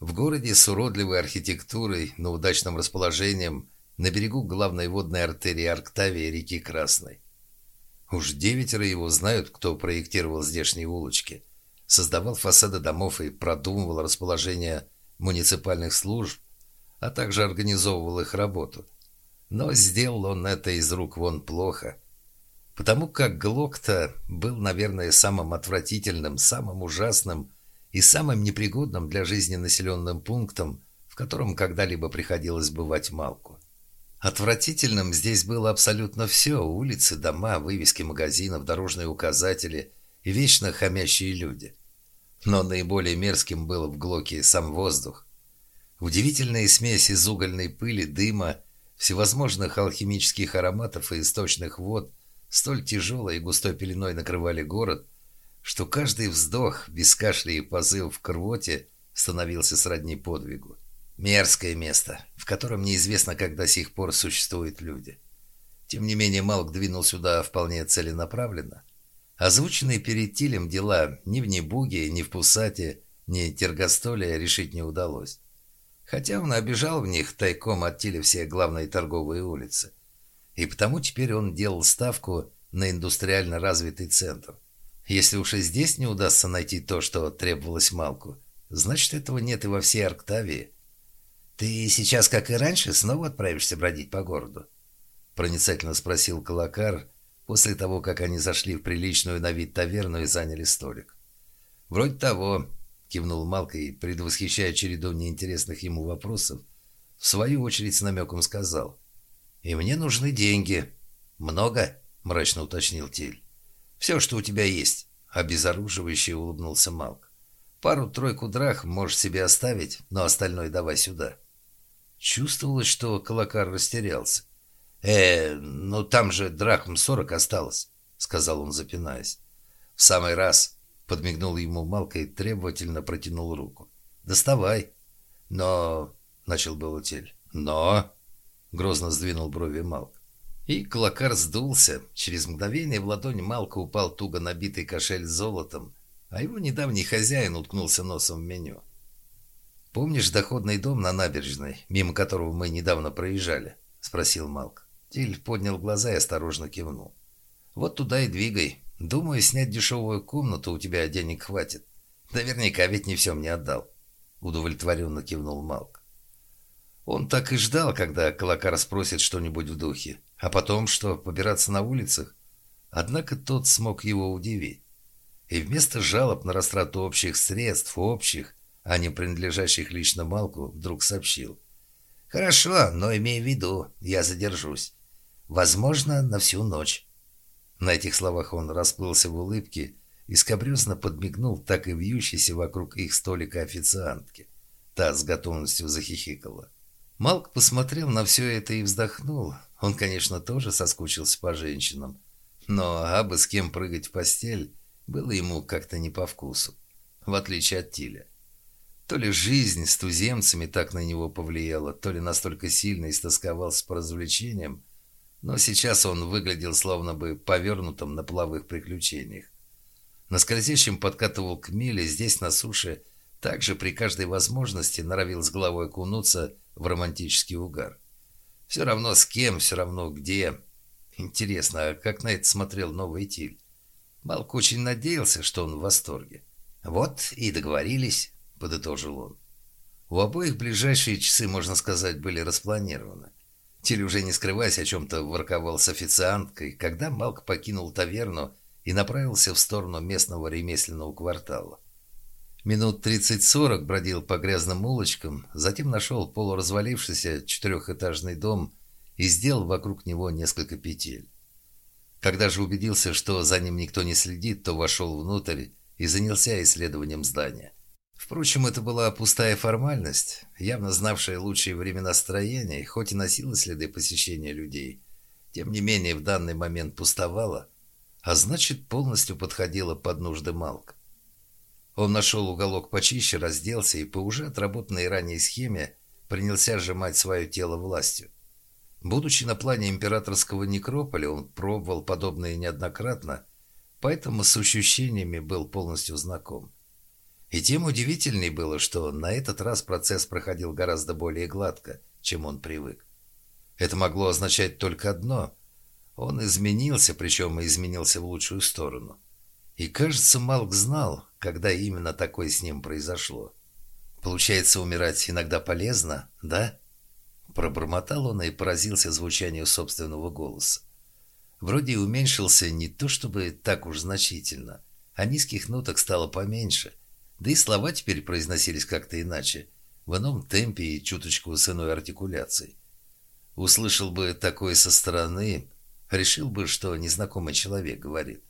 В городе с уродливой архитектурой, но удачным расположением, на берегу главной водной артерии Арктавии реки Красной. Уж девятеро его знают, кто проектировал здешние улочки, создавал фасады домов и продумывал расположение муниципальных служб, а также организовывал их работу – но сделал он это из рук вон плохо. Потому как Глокта был, наверное, самым отвратительным, самым ужасным и самым непригодным для жизни населенным пунктом, в котором когда-либо приходилось бывать Малку. Отвратительным здесь было абсолютно все – улицы, дома, вывески магазинов, дорожные указатели и вечно хамящие люди. Но наиболее мерзким был в Глоке сам воздух. Удивительная смесь из угольной пыли, дыма всевозможных алхимических ароматов и источных вод столь тяжелой и густой пеленой накрывали город, что каждый вздох, без кашля и позыв к рвоте становился сродни подвигу. Мерзкое место, в котором неизвестно, как до сих пор существуют люди. Тем не менее, Малк двинул сюда вполне целенаправленно. Озвученные перед Тилем дела ни в Небуге, ни в Пусате, ни Тергостоле решить не удалось хотя он обижал в них тайком от Тиля все главные торговые улицы. И потому теперь он делал ставку на индустриально развитый центр. Если уж и здесь не удастся найти то, что требовалось Малку, значит, этого нет и во всей Арктавии. «Ты сейчас, как и раньше, снова отправишься бродить по городу?» Проницательно спросил Калакар после того, как они зашли в приличную на вид таверну и заняли столик. «Вроде того», Кивнул Малка и, предвосхищая череду неинтересных ему вопросов, в свою очередь с намеком сказал. «И мне нужны деньги». «Много?» – мрачно уточнил Тиль. «Все, что у тебя есть», – обезоруживающе улыбнулся Малк. «Пару-тройку драх можешь себе оставить, но остальное давай сюда». Чувствовалось, что Калакар растерялся. «Э, ну там же драхм сорок осталось», — сказал он, запинаясь. «В самый раз», Подмигнул ему Малка и требовательно протянул руку. «Доставай!» «Но...» — начал был Тель. «Но...» — грозно сдвинул брови Малк. И клакар сдулся. Через мгновение в ладонь Малка упал туго набитый кошель золотом, а его недавний хозяин уткнулся носом в меню. «Помнишь доходный дом на набережной, мимо которого мы недавно проезжали?» — спросил Малк. Тиль поднял глаза и осторожно кивнул. «Вот туда и двигай. Думаю, снять дешевую комнату у тебя денег хватит. Наверняка ведь не все мне отдал. Удовлетворенно кивнул Малк. Он так и ждал, когда Калакар спросит что-нибудь в духе. А потом что, побираться на улицах? Однако тот смог его удивить. И вместо жалоб на растрату общих средств, общих, а не принадлежащих лично Малку, вдруг сообщил. «Хорошо, но имей в виду, я задержусь. Возможно, на всю ночь». На этих словах он расплылся в улыбке и скобрезно подмигнул так и вьющейся вокруг их столика официантки. Та с готовностью захихикала. Малк посмотрел на все это и вздохнул. Он, конечно, тоже соскучился по женщинам, но абы с кем прыгать в постель было ему как-то не по вкусу, в отличие от Тиля. То ли жизнь с туземцами так на него повлияла, то ли настолько сильно истосковался по развлечениям, но сейчас он выглядел словно бы повернутым на плавых приключениях. На скользящем подкатывал к миле, здесь на суше также при каждой возможности норовил с головой окунуться в романтический угар. Все равно с кем, все равно где. Интересно, а как на это смотрел новый Тиль? Малк очень надеялся, что он в восторге. «Вот и договорились», — подытожил он. У обоих ближайшие часы, можно сказать, были распланированы. Тиль уже не скрываясь о чем-то ворковал с официанткой, когда Малк покинул таверну и направился в сторону местного ремесленного квартала. Минут 30-40 бродил по грязным улочкам, затем нашел полуразвалившийся четырехэтажный дом и сделал вокруг него несколько петель. Когда же убедился, что за ним никто не следит, то вошел внутрь и занялся исследованием здания. Впрочем, это была пустая формальность, явно знавшая лучшие времена строения, хоть и носила следы посещения людей. Тем не менее, в данный момент пустовала, а значит, полностью подходила под нужды Малк. Он нашел уголок почище, разделся и по уже отработанной ранее схеме принялся сжимать свое тело властью. Будучи на плане императорского некрополя, он пробовал подобное неоднократно, поэтому с ощущениями был полностью знаком. И тем удивительней было, что на этот раз процесс проходил гораздо более гладко, чем он привык. Это могло означать только одно – он изменился, причем изменился в лучшую сторону. И, кажется, Малк знал, когда именно такое с ним произошло. Получается, умирать иногда полезно, да? Пробормотал он и поразился звучанию собственного голоса. Вроде и уменьшился не то чтобы так уж значительно, а низких ноток стало поменьше – да и слова теперь произносились как-то иначе, в ином темпе и чуточку с иной артикуляцией. Услышал бы такое со стороны, решил бы, что незнакомый человек говорит.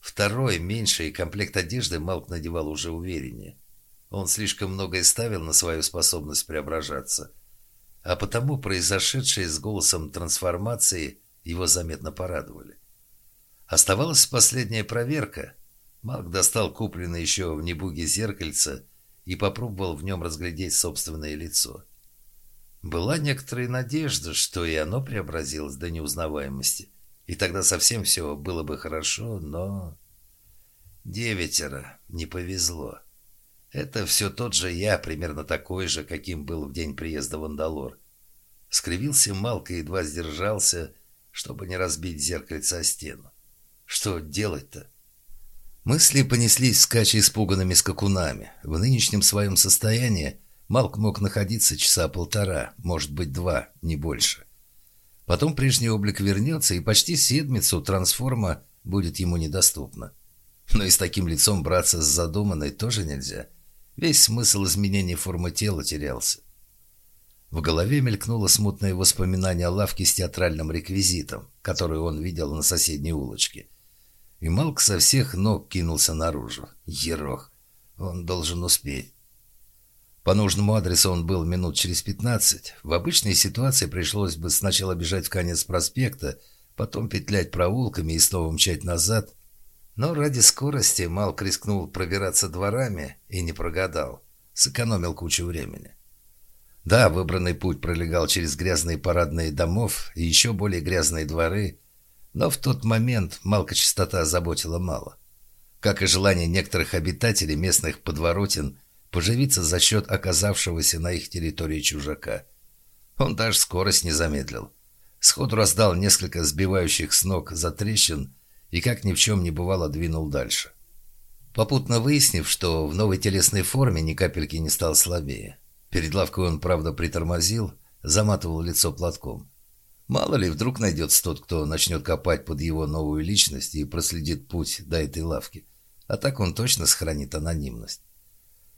Второй, меньший комплект одежды Малк надевал уже увереннее. Он слишком многое ставил на свою способность преображаться, а потому произошедшие с голосом трансформации его заметно порадовали. Оставалась последняя проверка — Марк достал купленное еще в Небуге зеркальце и попробовал в нем разглядеть собственное лицо. Была некоторая надежда, что и оно преобразилось до неузнаваемости, и тогда совсем все было бы хорошо, но... Девятеро. Не повезло. Это все тот же я, примерно такой же, каким был в день приезда в Андалор. Скривился Малка и едва сдержался, чтобы не разбить зеркальце о стену. Что делать-то? Мысли понеслись скача испуганными скакунами. В нынешнем своем состоянии Малк мог находиться часа полтора, может быть два, не больше. Потом прежний облик вернется, и почти седмицу трансформа будет ему недоступна. Но и с таким лицом браться с задуманной тоже нельзя. Весь смысл изменения формы тела терялся. В голове мелькнуло смутное воспоминание о лавке с театральным реквизитом, которую он видел на соседней улочке – и Малк со всех ног кинулся наружу. Ерох. Он должен успеть. По нужному адресу он был минут через пятнадцать. В обычной ситуации пришлось бы сначала бежать в конец проспекта, потом петлять проулками и снова мчать назад. Но ради скорости Малк рискнул пробираться дворами и не прогадал. Сэкономил кучу времени. Да, выбранный путь пролегал через грязные парадные домов и еще более грязные дворы, но в тот момент малкочистота заботила мало. Как и желание некоторых обитателей местных подворотен поживиться за счет оказавшегося на их территории чужака. Он даже скорость не замедлил. Сходу раздал несколько сбивающих с ног затрещин и, как ни в чем не бывало, двинул дальше. Попутно выяснив, что в новой телесной форме ни капельки не стал слабее. Перед лавкой он, правда, притормозил, заматывал лицо платком. Мало ли, вдруг найдется тот, кто начнет копать под его новую личность и проследит путь до этой лавки. А так он точно сохранит анонимность.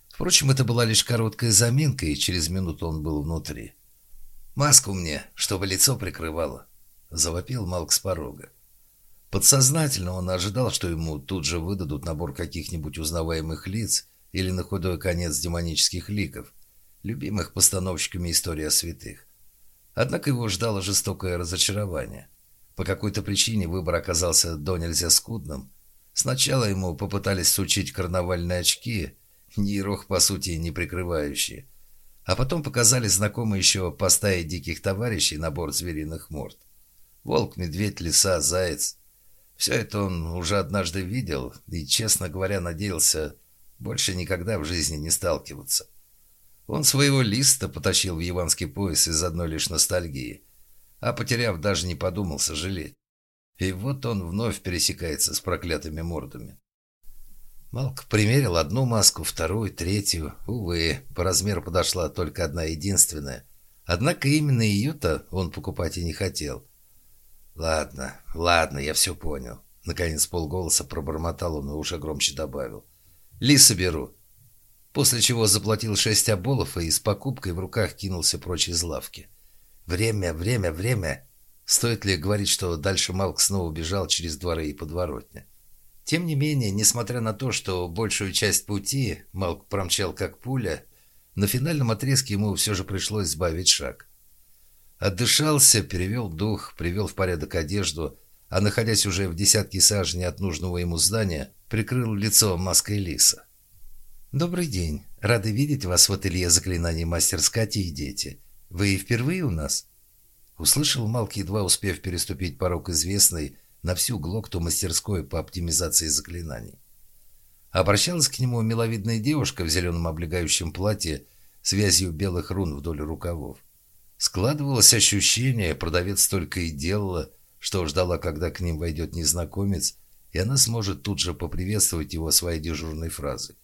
Впрочем, это была лишь короткая заминка, и через минуту он был внутри. «Маску мне, чтобы лицо прикрывало», — завопил Малк с порога. Подсознательно он ожидал, что ему тут же выдадут набор каких-нибудь узнаваемых лиц или на худой конец демонических ликов, любимых постановщиками истории о святых. Однако его ждало жестокое разочарование. По какой-то причине выбор оказался до нельзя скудным. Сначала ему попытались сучить карнавальные очки, нейрох, по сути, не прикрывающие. А потом показали знакомые еще по стае диких товарищей набор звериных морд. Волк, медведь, лиса, заяц. Все это он уже однажды видел и, честно говоря, надеялся больше никогда в жизни не сталкиваться. Он своего листа потащил в яванский пояс из одной лишь ностальгии, а потеряв, даже не подумал сожалеть. И вот он вновь пересекается с проклятыми мордами. Малк примерил одну маску, вторую, третью. Увы, по размеру подошла только одна единственная. Однако именно ее-то он покупать и не хотел. «Ладно, ладно, я все понял». Наконец полголоса пробормотал он и уже громче добавил. «Лиса беру». После чего заплатил шесть оболов и с покупкой в руках кинулся прочь из лавки. «Время, время, время!» Стоит ли говорить, что дальше Малк снова бежал через дворы и подворотни? Тем не менее, несмотря на то, что большую часть пути Малк промчал как пуля, на финальном отрезке ему все же пришлось сбавить шаг. Отдышался, перевел дух, привел в порядок одежду, а находясь уже в десятке саженей от нужного ему здания, прикрыл лицо маской лиса. «Добрый день. Рады видеть вас в ателье заклинаний мастер Скати и дети. Вы впервые у нас?» Услышал Малк, едва успев переступить порог известной на всю глокту мастерской по оптимизации заклинаний. Обращалась к нему миловидная девушка в зеленом облегающем платье с вязью белых рун вдоль рукавов. Складывалось ощущение, продавец только и делала, что ждала, когда к ним войдет незнакомец, и она сможет тут же поприветствовать его своей дежурной фразой.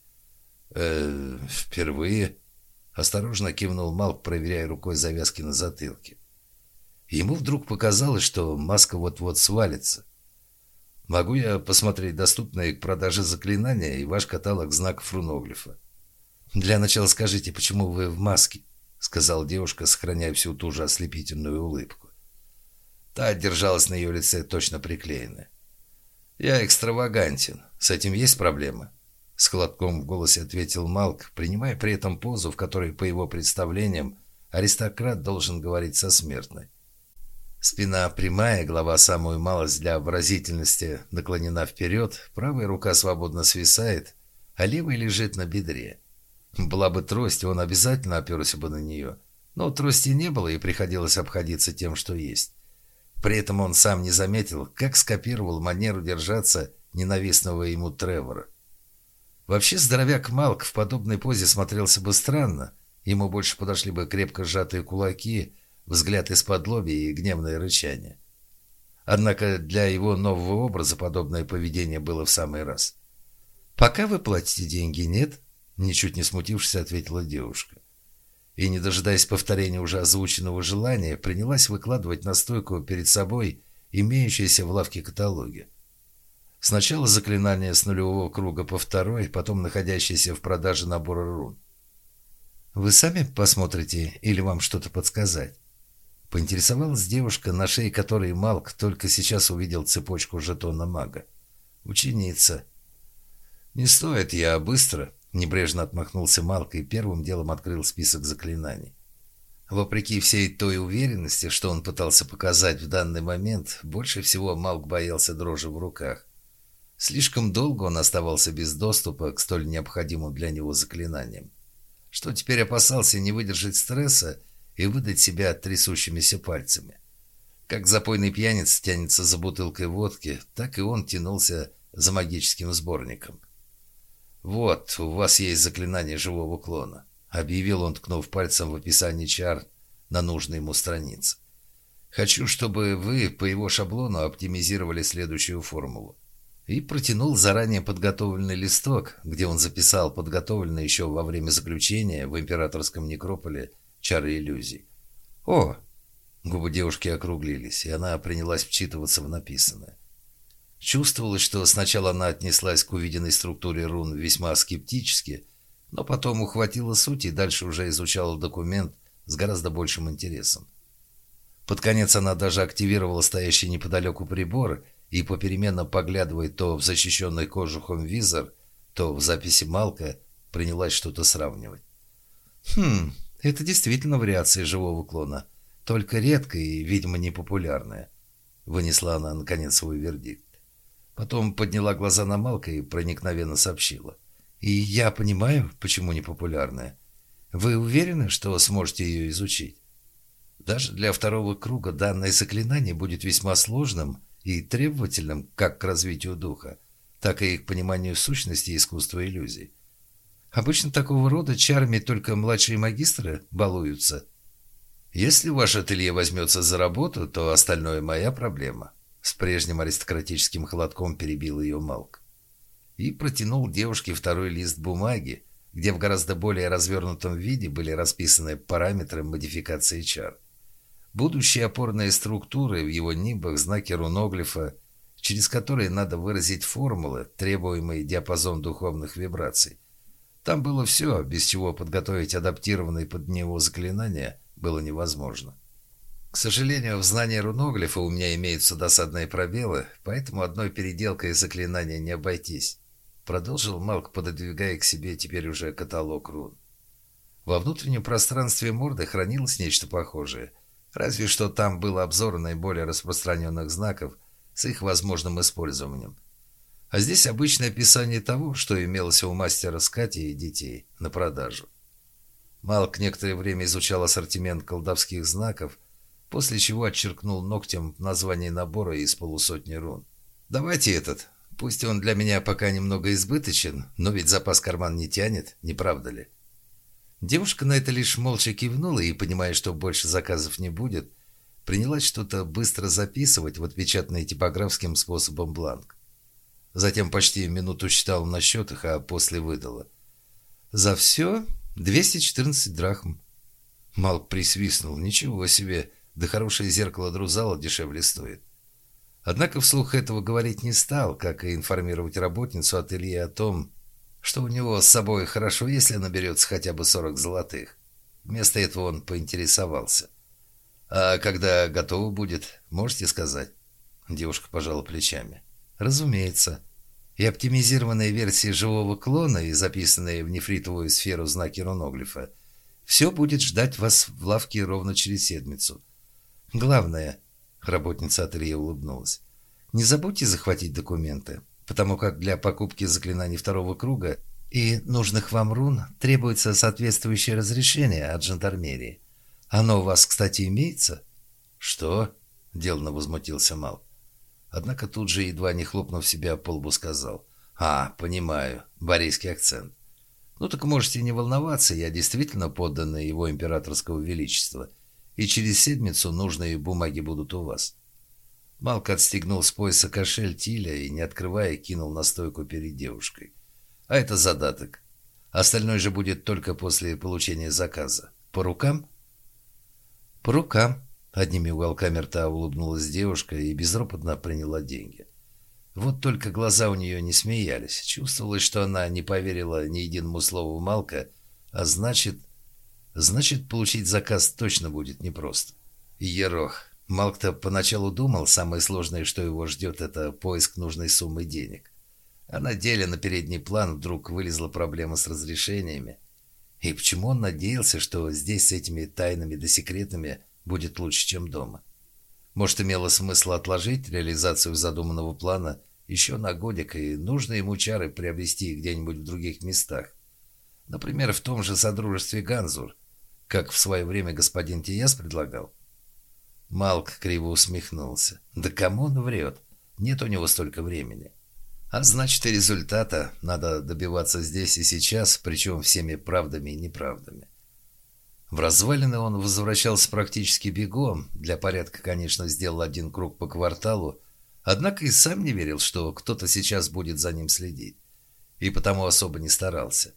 «Э, впервые?» Осторожно кивнул Малк, проверяя рукой завязки на затылке. Ему вдруг показалось, что маска вот-вот свалится. «Могу я посмотреть доступные к продаже заклинания и ваш каталог знаков руноглифа?» «Для начала скажите, почему вы в маске?» — сказала девушка, сохраняя всю ту же ослепительную улыбку. Та держалась на ее лице точно приклеенная. «Я экстравагантен. С этим есть проблема?» С холодком в голосе ответил Малк, принимая при этом позу, в которой, по его представлениям, аристократ должен говорить со смертной. Спина прямая, голова самую малость для выразительности наклонена вперед, правая рука свободно свисает, а левая лежит на бедре. Была бы трость, он обязательно оперся бы на нее. Но трости не было, и приходилось обходиться тем, что есть. При этом он сам не заметил, как скопировал манеру держаться ненавистного ему Тревора. Вообще здоровяк Малк в подобной позе смотрелся бы странно. Ему больше подошли бы крепко сжатые кулаки – взгляд из-под лоби и гневное рычание. Однако для его нового образа подобное поведение было в самый раз. «Пока вы платите деньги, нет?» Ничуть не смутившись, ответила девушка. И, не дожидаясь повторения уже озвученного желания, принялась выкладывать на стойку перед собой имеющиеся в лавке каталоги. Сначала заклинание с нулевого круга по второй, потом находящиеся в продаже наборы рун. «Вы сами посмотрите или вам что-то подсказать?» Поинтересовалась девушка, на шее которой Малк только сейчас увидел цепочку жетона мага. «Ученица». «Не стоит, я быстро», — небрежно отмахнулся Малк и первым делом открыл список заклинаний. Вопреки всей той уверенности, что он пытался показать в данный момент, больше всего Малк боялся дрожи в руках. Слишком долго он оставался без доступа к столь необходимым для него заклинаниям. Что теперь опасался не выдержать стресса, и выдать себя трясущимися пальцами. Как запойный пьяниц тянется за бутылкой водки, так и он тянулся за магическим сборником. «Вот, у вас есть заклинание живого клона», — объявил он, ткнув пальцем в описании чар на нужной ему странице. «Хочу, чтобы вы по его шаблону оптимизировали следующую формулу». И протянул заранее подготовленный листок, где он записал подготовленный еще во время заключения в императорском некрополе чары иллюзий. «О!» Губы девушки округлились, и она принялась вчитываться в написанное. Чувствовалось, что сначала она отнеслась к увиденной структуре рун весьма скептически, но потом ухватила суть и дальше уже изучала документ с гораздо большим интересом. Под конец она даже активировала стоящий неподалеку прибор и, попеременно поглядывая то в защищенный кожухом визор, то в записи Малка, принялась что-то сравнивать. «Хм, это действительно вариация живого клона, только редкая и, видимо, непопулярная. Вынесла она, наконец, свой вердикт. Потом подняла глаза на Малка и проникновенно сообщила. «И я понимаю, почему непопулярная. Вы уверены, что сможете ее изучить? Даже для второго круга данное заклинание будет весьма сложным и требовательным как к развитию духа, так и к пониманию сущности искусства иллюзий. Обычно такого рода чарами только младшие магистры балуются. Если ваш ателье возьмется за работу, то остальное моя проблема. С прежним аристократическим холодком перебил ее Малк. и протянул девушке второй лист бумаги, где в гораздо более развернутом виде были расписаны параметры модификации чар. Будущие опорные структуры в его нимбах, знаки руноглифа, через которые надо выразить формулы, требуемый диапазон духовных вибраций. Там было все, без чего подготовить адаптированные под него заклинания было невозможно. К сожалению, в знании руноглифа у меня имеются досадные пробелы, поэтому одной переделкой заклинания не обойтись. Продолжил Малк, пододвигая к себе теперь уже каталог рун. Во внутреннем пространстве морды хранилось нечто похожее, разве что там был обзор наиболее распространенных знаков с их возможным использованием. А здесь обычное описание того, что имелось у мастера Скати и детей на продажу. Малк некоторое время изучал ассортимент колдовских знаков, после чего отчеркнул ногтем название набора из полусотни рун. «Давайте этот. Пусть он для меня пока немного избыточен, но ведь запас карман не тянет, не правда ли?» Девушка на это лишь молча кивнула и, понимая, что больше заказов не будет, принялась что-то быстро записывать в отпечатанный типографским способом бланк. Затем почти минуту считала на счетах, а после выдала. «За все 214 драхм». Малк присвистнул. «Ничего себе, да хорошее зеркало Друзала дешевле стоит». Однако вслух этого говорить не стал, как и информировать работницу ателье о том, что у него с собой хорошо, если наберется хотя бы 40 золотых. Вместо этого он поинтересовался. «А когда готово будет, можете сказать?» Девушка пожала плечами. «Разумеется. И оптимизированные версии живого клона и записанные в нефритовую сферу знаки руноглифа все будет ждать вас в лавке ровно через седмицу. Главное, работница ателье улыбнулась, не забудьте захватить документы, потому как для покупки заклинаний второго круга и нужных вам рун требуется соответствующее разрешение от жандармерии. Оно у вас, кстати, имеется?» «Что?» — деланно возмутился Мал. Однако тут же, едва не хлопнув себя по лбу, сказал. «А, понимаю. Борейский акцент. Ну так можете не волноваться, я действительно подданный его императорского величества, и через седмицу нужные бумаги будут у вас». Малк отстегнул с пояса кошель Тиля и, не открывая, кинул на стойку перед девушкой. «А это задаток. Остальное же будет только после получения заказа. По рукам?» «По рукам», — одними уголками рта улыбнулась девушка и безропотно приняла деньги. Вот только глаза у нее не смеялись. Чувствовалось, что она не поверила ни единому слову Малка, а значит... Значит, получить заказ точно будет непросто. Ерох. Малк-то поначалу думал, самое сложное, что его ждет, это поиск нужной суммы денег. А на деле на передний план вдруг вылезла проблема с разрешениями. И почему он надеялся, что здесь с этими тайнами да секретами будет лучше, чем дома? Может, имело смысл отложить реализацию задуманного плана еще на годик и нужно ему чары приобрести где-нибудь в других местах? Например, в том же Содружестве Ганзур, как в свое время господин Тияс предлагал? Малк криво усмехнулся. Да кому он врет? Нет у него столько времени. А значит, и результата надо добиваться здесь и сейчас, причем всеми правдами и неправдами. В развалины он возвращался практически бегом, для порядка, конечно, сделал один круг по кварталу, однако и сам не верил, что кто-то сейчас будет за ним следить, и потому особо не старался.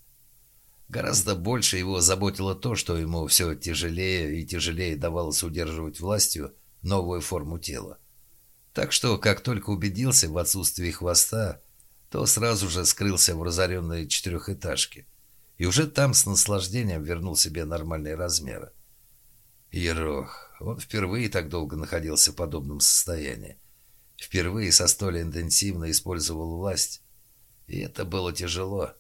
Гораздо больше его заботило то, что ему все тяжелее и тяжелее давалось удерживать властью новую форму тела. Так что, как только убедился в отсутствии хвоста, то сразу же скрылся в разоренной четырехэтажке и уже там с наслаждением вернул себе нормальные размеры. Ерох, он впервые так долго находился в подобном состоянии. Впервые со столь интенсивно использовал власть, и это было тяжело.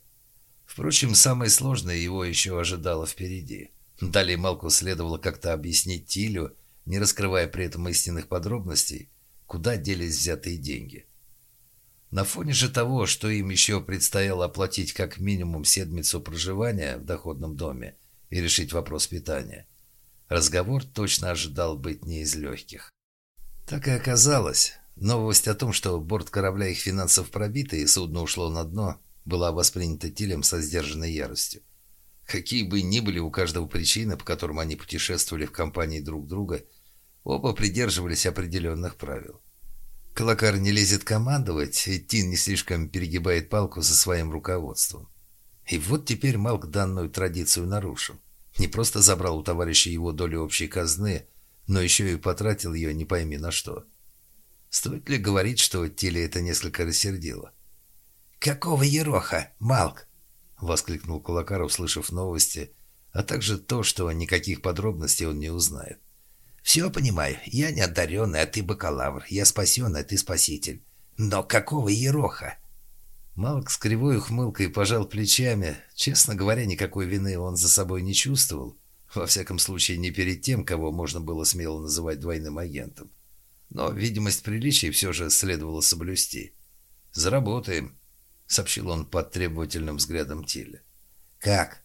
Впрочем, самое сложное его еще ожидало впереди. Далее Малку следовало как-то объяснить Тилю, не раскрывая при этом истинных подробностей, куда делись взятые деньги. На фоне же того, что им еще предстояло оплатить как минимум седмицу проживания в доходном доме и решить вопрос питания, разговор точно ожидал быть не из легких. Так и оказалось. Новость о том, что борт корабля их финансов пробита и судно ушло на дно, была воспринята Тилем со сдержанной яростью. Какие бы ни были у каждого причины, по которым они путешествовали в компании друг друга, оба придерживались определенных правил. Колокар не лезет командовать, и Тин не слишком перегибает палку со своим руководством. И вот теперь Малк данную традицию нарушил. Не просто забрал у товарища его долю общей казны, но еще и потратил ее не пойми на что. Стоит ли говорить, что теле это несколько рассердило? «Какого ероха, Малк?» — воскликнул Кулакар, услышав новости, а также то, что никаких подробностей он не узнает. «Все понимаю. Я не одаренный, а ты бакалавр. Я спасенный, а ты спаситель. Но какого ероха?» Малк с кривой ухмылкой пожал плечами. Честно говоря, никакой вины он за собой не чувствовал. Во всяком случае, не перед тем, кого можно было смело называть двойным агентом. Но видимость приличий все же следовало соблюсти. «Заработаем», — сообщил он под требовательным взглядом Тиля. «Как?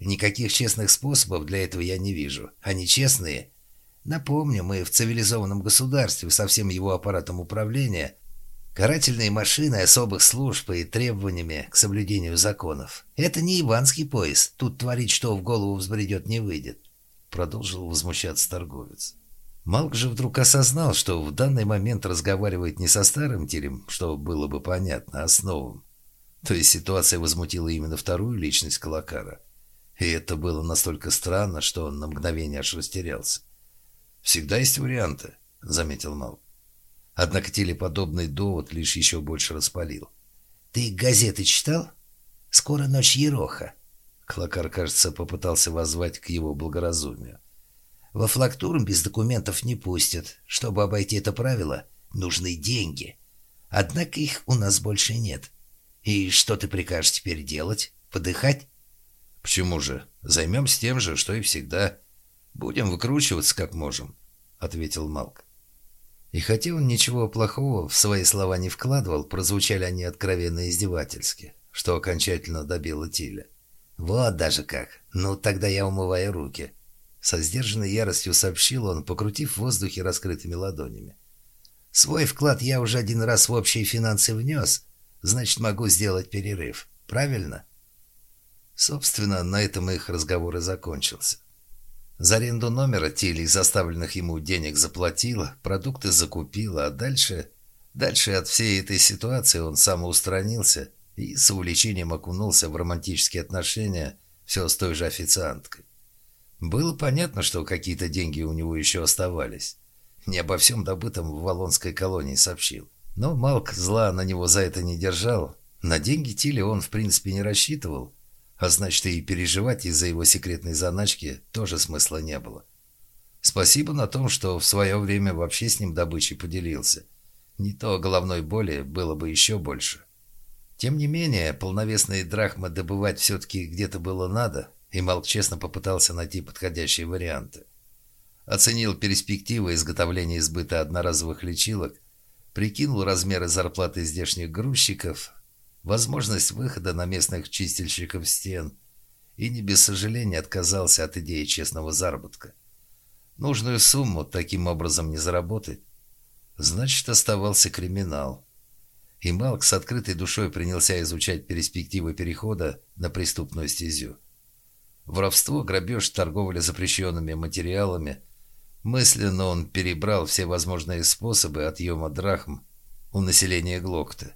Никаких честных способов для этого я не вижу. Они честные. Напомню, мы в цивилизованном государстве со всем его аппаратом управления Карательные машины особых служб и требованиями к соблюдению законов. Это не иванский пояс. Тут творить, что в голову взбредет, не выйдет. Продолжил возмущаться торговец. Малк же вдруг осознал, что в данный момент разговаривает не со старым Терем, что было бы понятно, а с новым. То есть ситуация возмутила именно вторую личность Калакара. И это было настолько странно, что он на мгновение аж растерялся. «Всегда есть варианты», — заметил Малк. Однако телеподобный довод лишь еще больше распалил. «Ты газеты читал? Скоро ночь Ероха». Клакар, кажется, попытался воззвать к его благоразумию. «Во флактурм без документов не пустят. Чтобы обойти это правило, нужны деньги. Однако их у нас больше нет. И что ты прикажешь теперь делать? Подыхать?» «Почему же? Займемся тем же, что и всегда. Будем выкручиваться как можем», — ответил Малк. И хотя он ничего плохого в свои слова не вкладывал, прозвучали они откровенно издевательски, что окончательно добило Тиля. «Вот даже как! Ну, тогда я умываю руки!» Со сдержанной яростью сообщил он, покрутив в воздухе раскрытыми ладонями. «Свой вклад я уже один раз в общие финансы внес, значит, могу сделать перерыв. Правильно?» Собственно, на этом их разговор и закончился. За аренду номера Тилли заставленных ему денег заплатила, продукты закупила, а дальше... Дальше от всей этой ситуации он самоустранился и с увлечением окунулся в романтические отношения все с той же официанткой. Было понятно, что какие-то деньги у него еще оставались. Не обо всем добытом в Волонской колонии сообщил. Но Малк зла на него за это не держал. На деньги Тилли он, в принципе, не рассчитывал. А значит, и переживать из-за его секретной заначки тоже смысла не было. Спасибо на том, что в свое время вообще с ним добычей поделился. Не то головной боли было бы еще больше. Тем не менее, полновесные драхмы добывать все-таки где-то было надо, и Малк честно попытался найти подходящие варианты. Оценил перспективы изготовления избыта одноразовых лечилок, прикинул размеры зарплаты здешних грузчиков, возможность выхода на местных чистильщиков стен и не без сожаления отказался от идеи честного заработка. Нужную сумму таким образом не заработать. Значит, оставался криминал. И Малк с открытой душой принялся изучать перспективы перехода на преступную стезю. Воровство, грабеж, торговля запрещенными материалами. Мысленно он перебрал все возможные способы отъема драхм у населения Глокта.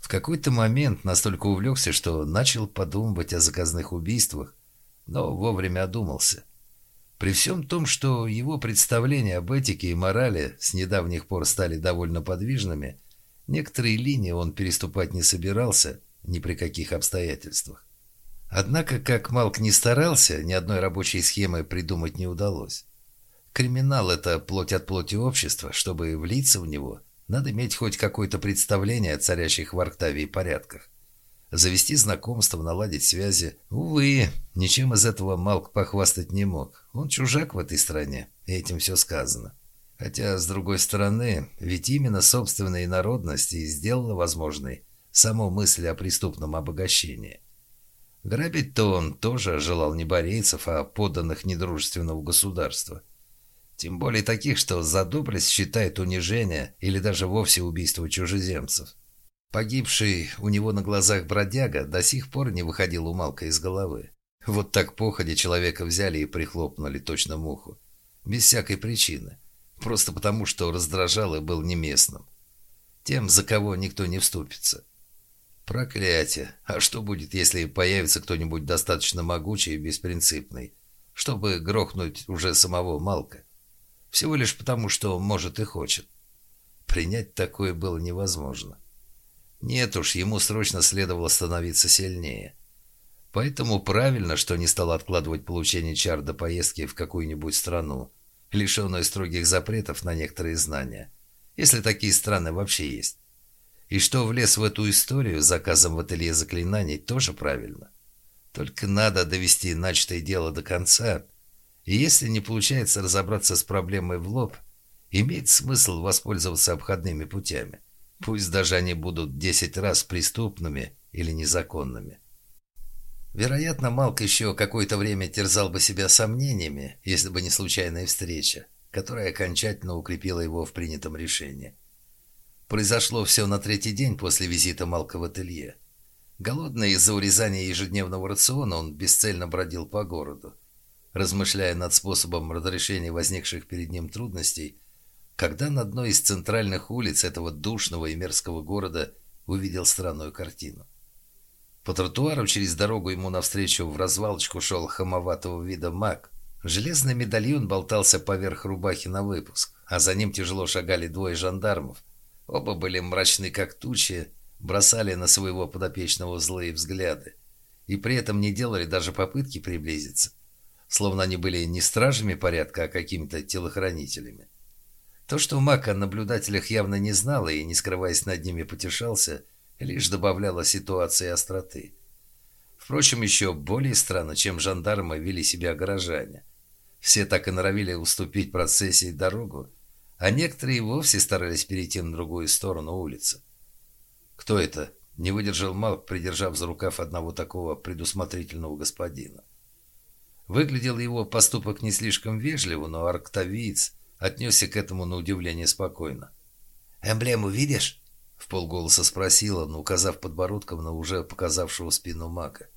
В какой-то момент настолько увлекся, что начал подумывать о заказных убийствах, но вовремя одумался. При всем том, что его представления об этике и морали с недавних пор стали довольно подвижными, некоторые линии он переступать не собирался ни при каких обстоятельствах. Однако, как Малк не старался, ни одной рабочей схемы придумать не удалось. Криминал – это плоть от плоти общества, чтобы влиться в него – надо иметь хоть какое-то представление о царящих в Арктавии порядках. Завести знакомство, наладить связи. Увы, ничем из этого Малк похвастать не мог. Он чужак в этой стране, и этим все сказано. Хотя, с другой стороны, ведь именно собственная народность и сделала возможной саму мысль о преступном обогащении. Грабить-то он тоже желал не борейцев, а подданных недружественного государства – тем более таких, что за доблесть считает унижение или даже вовсе убийство чужеземцев. Погибший у него на глазах бродяга до сих пор не выходил у Малка из головы. Вот так походе человека взяли и прихлопнули точно муху. Без всякой причины. Просто потому, что раздражал и был не местным. Тем, за кого никто не вступится. Проклятие! А что будет, если появится кто-нибудь достаточно могучий и беспринципный, чтобы грохнуть уже самого Малка? Всего лишь потому, что может и хочет. Принять такое было невозможно. Нет уж, ему срочно следовало становиться сильнее. Поэтому правильно, что не стал откладывать получение чар до поездки в какую-нибудь страну, лишенную строгих запретов на некоторые знания, если такие страны вообще есть. И что влез в эту историю с заказом в ателье заклинаний, тоже правильно. Только надо довести начатое дело до конца, и если не получается разобраться с проблемой в лоб, имеет смысл воспользоваться обходными путями, пусть даже они будут десять раз преступными или незаконными. Вероятно, Малк еще какое-то время терзал бы себя сомнениями, если бы не случайная встреча, которая окончательно укрепила его в принятом решении. Произошло все на третий день после визита Малка в ателье. Голодный из-за урезания ежедневного рациона, он бесцельно бродил по городу, размышляя над способом разрешения возникших перед ним трудностей, когда на одной из центральных улиц этого душного и мерзкого города увидел странную картину. По тротуару через дорогу ему навстречу в развалочку шел хамоватого вида маг. Железный медальон болтался поверх рубахи на выпуск, а за ним тяжело шагали двое жандармов. Оба были мрачны, как тучи, бросали на своего подопечного злые взгляды и при этом не делали даже попытки приблизиться, словно они были не стражами порядка, а какими-то телохранителями. То, что маг о наблюдателях явно не знал и, не скрываясь над ними, потешался – лишь добавляла ситуации остроты. Впрочем, еще более странно, чем жандармы вели себя горожане. Все так и норовили уступить процессии дорогу, а некоторые вовсе старались перейти на другую сторону улицы. «Кто это?» — не выдержал Малк, придержав за рукав одного такого предусмотрительного господина. Выглядел его поступок не слишком вежливо, но арктовиец отнесся к этому на удивление спокойно. «Эмблему видишь?» В полголоса спросила, но указав подбородком на уже показавшего спину мака.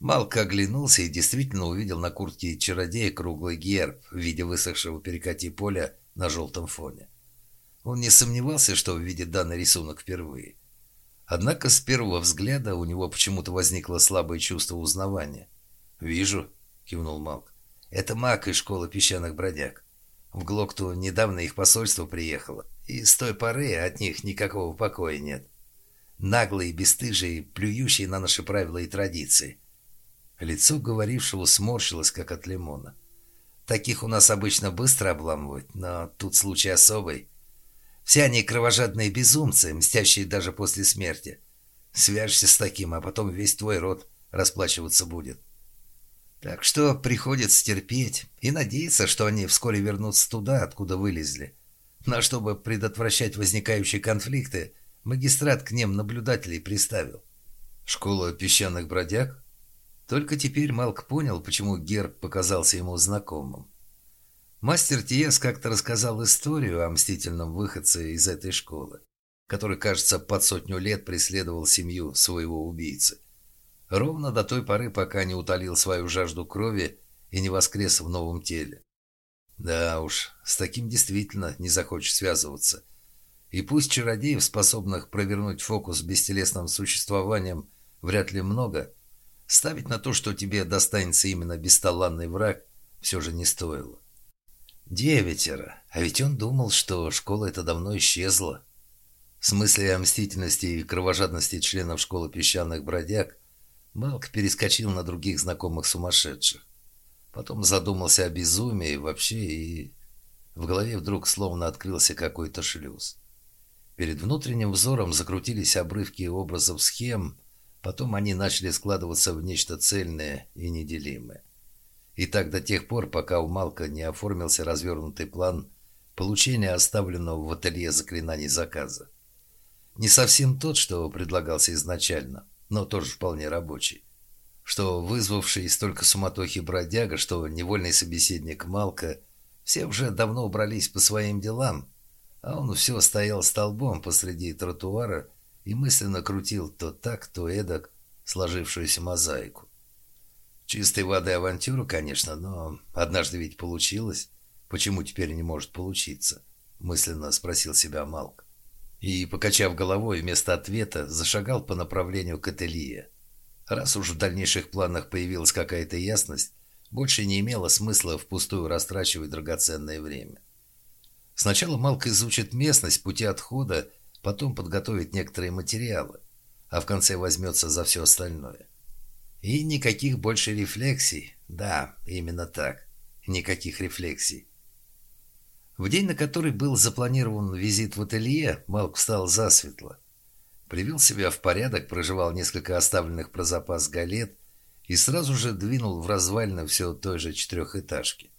Малк оглянулся и действительно увидел на куртке чародея круглый герб в виде высохшего перекати поля на желтом фоне. Он не сомневался, что увидит данный рисунок впервые. Однако с первого взгляда у него почему-то возникло слабое чувство узнавания. «Вижу», — кивнул Малк. «Это маг из школы песчаных бродяг. В Глокту недавно их посольство приехало. И с той поры от них никакого покоя нет. Наглые, бесстыжие, плюющие на наши правила и традиции. Лицо говорившего сморщилось, как от лимона. Таких у нас обычно быстро обламывают, но тут случай особый. Все они кровожадные безумцы, мстящие даже после смерти. Свяжешься с таким, а потом весь твой род расплачиваться будет. Так что приходится терпеть и надеяться, что они вскоре вернутся туда, откуда вылезли. Но чтобы предотвращать возникающие конфликты, магистрат к ним наблюдателей приставил. Школа песчаных бродяг? Только теперь Малк понял, почему герб показался ему знакомым. Мастер Тиес как-то рассказал историю о мстительном выходце из этой школы, который, кажется, под сотню лет преследовал семью своего убийцы. Ровно до той поры, пока не утолил свою жажду крови и не воскрес в новом теле. Да уж, с таким действительно не захочешь связываться. И пусть чародеев, способных провернуть фокус с бестелесным существованием, вряд ли много, ставить на то, что тебе достанется именно бесталанный враг, все же не стоило. Девятеро. А ведь он думал, что школа эта давно исчезла. В смысле о мстительности и кровожадности членов школы песчаных бродяг Малк перескочил на других знакомых сумасшедших. Потом задумался о безумии вообще и... В голове вдруг словно открылся какой-то шлюз. Перед внутренним взором закрутились обрывки образов схем, потом они начали складываться в нечто цельное и неделимое. И так до тех пор, пока у Малка не оформился развернутый план получения оставленного в ателье заклинаний заказа. Не совсем тот, что предлагался изначально, но тоже вполне рабочий что вызвавший столько суматохи бродяга, что невольный собеседник Малка, все уже давно убрались по своим делам, а он все стоял столбом посреди тротуара и мысленно крутил то так, то эдак сложившуюся мозаику. Чистой воды авантюра, конечно, но однажды ведь получилось. Почему теперь не может получиться? Мысленно спросил себя Малк. И, покачав головой, вместо ответа зашагал по направлению к ателье. Раз уж в дальнейших планах появилась какая-то ясность, больше не имело смысла впустую растрачивать драгоценное время. Сначала Малк изучит местность, пути отхода, потом подготовит некоторые материалы, а в конце возьмется за все остальное. И никаких больше рефлексий. Да, именно так. Никаких рефлексий. В день, на который был запланирован визит в ателье, Малк встал засветло. Привел себя в порядок, проживал несколько оставленных про запас галет и сразу же двинул в развалины все той же четырехэтажки.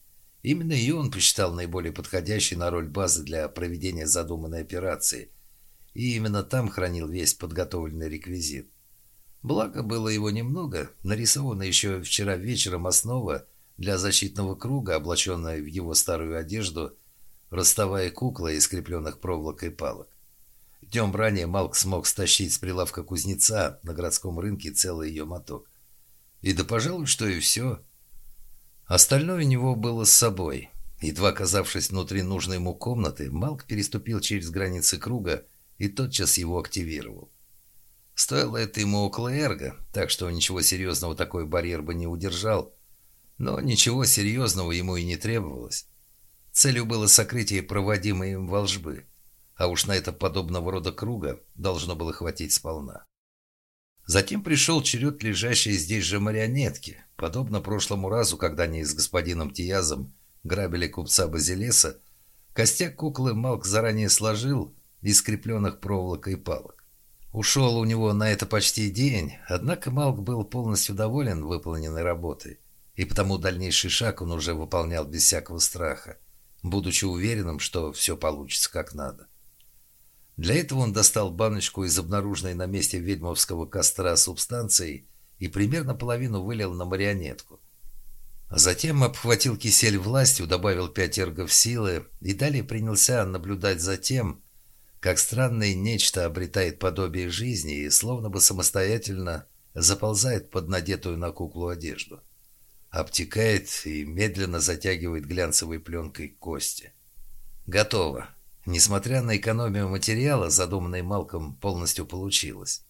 Именно ее он посчитал наиболее подходящей на роль базы для проведения задуманной операции, и именно там хранил весь подготовленный реквизит. Благо, было его немного, нарисована еще вчера вечером основа для защитного круга, облаченная в его старую одежду, ростовая кукла из скрепленных проволокой палок. Днем ранее Малк смог стащить с прилавка кузнеца на городском рынке целый ее моток. И да, пожалуй, что и все – Остальное у него было с собой. Едва оказавшись внутри нужной ему комнаты, Малк переступил через границы круга и тотчас его активировал. Стоило это ему около эрго, так что ничего серьезного такой барьер бы не удержал. Но ничего серьезного ему и не требовалось. Целью было сокрытие проводимой им волжбы, а уж на это подобного рода круга должно было хватить сполна. Затем пришел черед лежащей здесь же марионетки, Подобно прошлому разу, когда они с господином Тиязом грабили купца Базилеса, костяк куклы Малк заранее сложил из скрепленных проволокой палок. Ушел у него на это почти день, однако Малк был полностью доволен выполненной работой, и потому дальнейший шаг он уже выполнял без всякого страха, будучи уверенным, что все получится как надо. Для этого он достал баночку из обнаруженной на месте ведьмовского костра субстанции и примерно половину вылил на марионетку. А затем обхватил кисель властью, добавил пять эргов силы и далее принялся наблюдать за тем, как странное нечто обретает подобие жизни и словно бы самостоятельно заползает под надетую на куклу одежду. Обтекает и медленно затягивает глянцевой пленкой кости. Готово. Несмотря на экономию материала, задуманной Малком полностью получилось.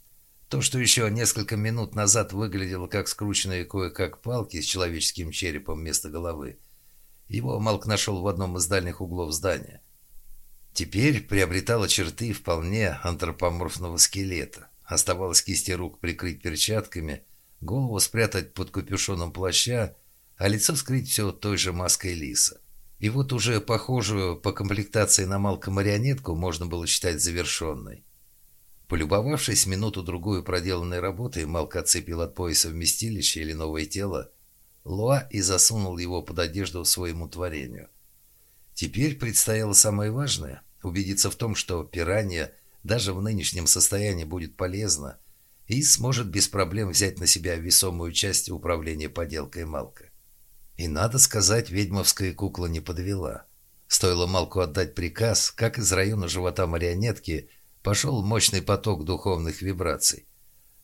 То, что еще несколько минут назад выглядело как скрученные кое-как палки с человеческим черепом вместо головы, его Малк нашел в одном из дальних углов здания. Теперь приобретало черты вполне антропоморфного скелета. Оставалось кисти рук прикрыть перчатками, голову спрятать под капюшоном плаща, а лицо скрыть все той же маской лиса. И вот уже похожую по комплектации на Малка марионетку можно было считать завершенной. Полюбовавшись минуту-другую проделанной работой, Малк отцепил от пояса вместилище или новое тело, Луа и засунул его под одежду своему творению. Теперь предстояло самое важное – убедиться в том, что пиранья даже в нынешнем состоянии будет полезна и сможет без проблем взять на себя весомую часть управления поделкой Малка. И надо сказать, ведьмовская кукла не подвела. Стоило Малку отдать приказ, как из района живота марионетки – пошел мощный поток духовных вибраций,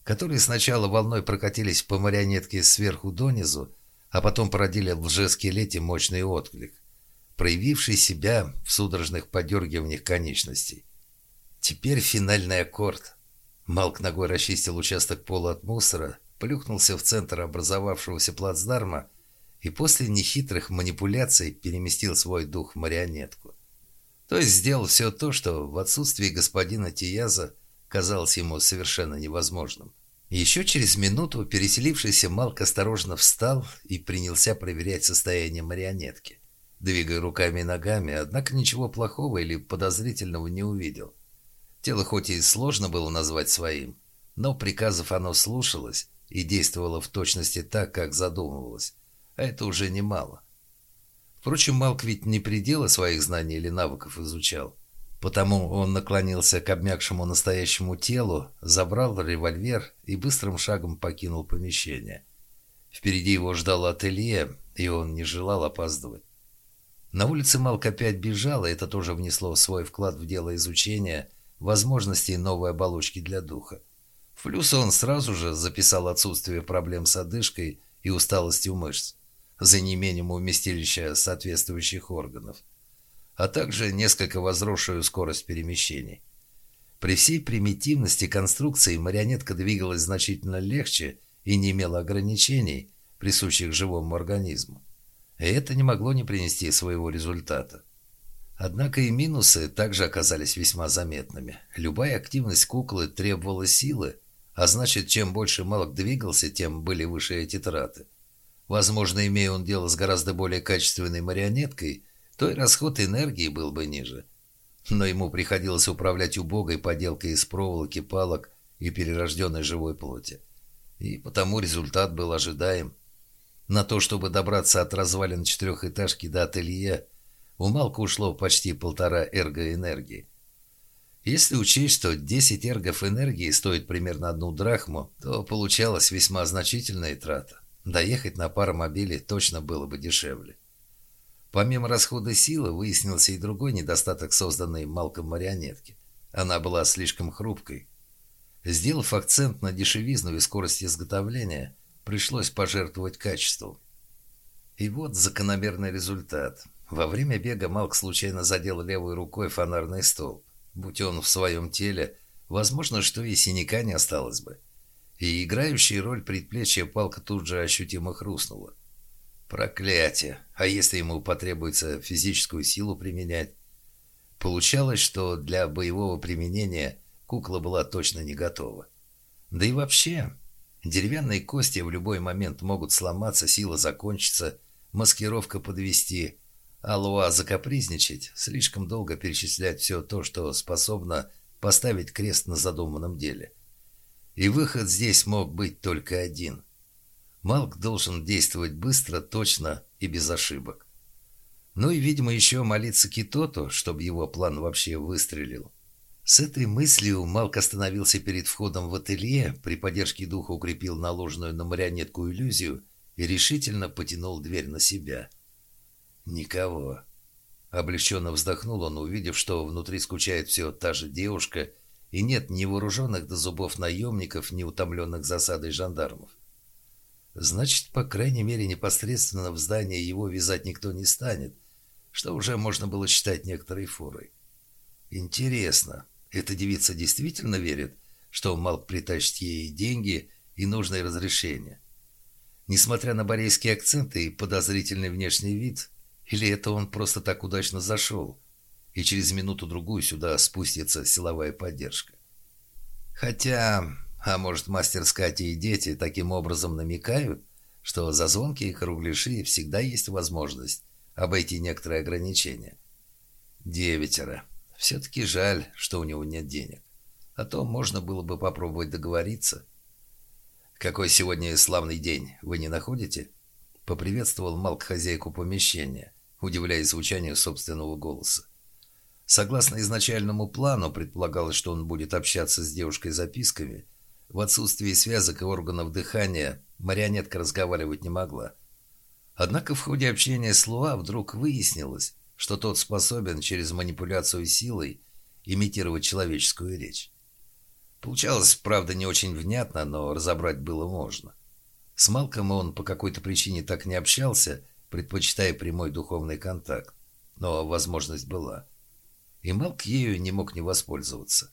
которые сначала волной прокатились по марионетке сверху донизу, а потом породили в лжескелете мощный отклик, проявивший себя в судорожных подергиваниях конечностей. Теперь финальный аккорд. Малк ногой расчистил участок пола от мусора, плюхнулся в центр образовавшегося плацдарма и после нехитрых манипуляций переместил свой дух в марионетку. То есть сделал все то, что в отсутствии господина Тияза казалось ему совершенно невозможным. Еще через минуту переселившийся Малк осторожно встал и принялся проверять состояние марионетки, двигая руками и ногами, однако ничего плохого или подозрительного не увидел. Тело хоть и сложно было назвать своим, но приказов оно слушалось и действовало в точности так, как задумывалось, а это уже немало. Впрочем, Малк ведь не пределы своих знаний или навыков изучал. Потому он наклонился к обмякшему настоящему телу, забрал револьвер и быстрым шагом покинул помещение. Впереди его ждало ателье, и он не желал опаздывать. На улице Малк опять бежал, и это тоже внесло свой вклад в дело изучения возможностей новой оболочки для духа. В плюс он сразу же записал отсутствие проблем с одышкой и усталостью мышц за неимением вместилища соответствующих органов, а также несколько возросшую скорость перемещений. При всей примитивности конструкции марионетка двигалась значительно легче и не имела ограничений, присущих живому организму. И это не могло не принести своего результата. Однако и минусы также оказались весьма заметными. Любая активность куклы требовала силы, а значит, чем больше Малок двигался, тем были выше эти траты. Возможно, имея он дело с гораздо более качественной марионеткой, то и расход энергии был бы ниже. Но ему приходилось управлять убогой поделкой из проволоки, палок и перерожденной живой плоти. И потому результат был ожидаем. На то, чтобы добраться от развалин четырехэтажки до ателье, у Малка ушло почти полтора эргоэнергии. Если учесть, что 10 эргов энергии стоит примерно одну драхму, то получалась весьма значительная трата. Доехать на паромобиле точно было бы дешевле. Помимо расхода силы, выяснился и другой недостаток созданной Малком марионетки. Она была слишком хрупкой. Сделав акцент на дешевизну и скорость изготовления, пришлось пожертвовать качеством. И вот закономерный результат. Во время бега Малк случайно задел левой рукой фонарный столб. Будь он в своем теле, возможно, что и синяка не осталось бы. И играющая роль предплечья палка тут же ощутимо хрустнула. Проклятие! А если ему потребуется физическую силу применять? Получалось, что для боевого применения кукла была точно не готова. Да и вообще, деревянные кости в любой момент могут сломаться, сила закончится, маскировка подвести, а Луа закапризничать, слишком долго перечислять все то, что способно поставить крест на задуманном деле. И выход здесь мог быть только один – Малк должен действовать быстро, точно и без ошибок. Ну и, видимо, еще молиться Китоту, чтобы его план вообще выстрелил. С этой мыслью Малк остановился перед входом в ателье, при поддержке духа укрепил наложенную на марионетку иллюзию и решительно потянул дверь на себя. Никого. Облегченно вздохнул он, увидев, что внутри скучает все та же девушка, и нет ни вооруженных до зубов наемников, ни утомленных засадой жандармов. Значит, по крайней мере, непосредственно в здание его вязать никто не станет, что уже можно было считать некоторой форой. Интересно, эта девица действительно верит, что Малк притащит ей деньги и нужное разрешение? Несмотря на борейский акцент и подозрительный внешний вид, или это он просто так удачно зашел, и через минуту-другую сюда спустится силовая поддержка? Хотя а может, мастер Скати и дети таким образом намекают, что за звонкие кругляши всегда есть возможность обойти некоторые ограничения. Девятеро. Все-таки жаль, что у него нет денег. А то можно было бы попробовать договориться. «Какой сегодня славный день, вы не находите?» Поприветствовал Малк хозяйку помещения, удивляясь звучанию собственного голоса. Согласно изначальному плану, предполагалось, что он будет общаться с девушкой записками – в отсутствии связок и органов дыхания марионетка разговаривать не могла. Однако в ходе общения с Луа вдруг выяснилось, что тот способен через манипуляцию силой имитировать человеческую речь. Получалось, правда, не очень внятно, но разобрать было можно. С Малком он по какой-то причине так не общался, предпочитая прямой духовный контакт. Но возможность была. И Малк ею не мог не воспользоваться.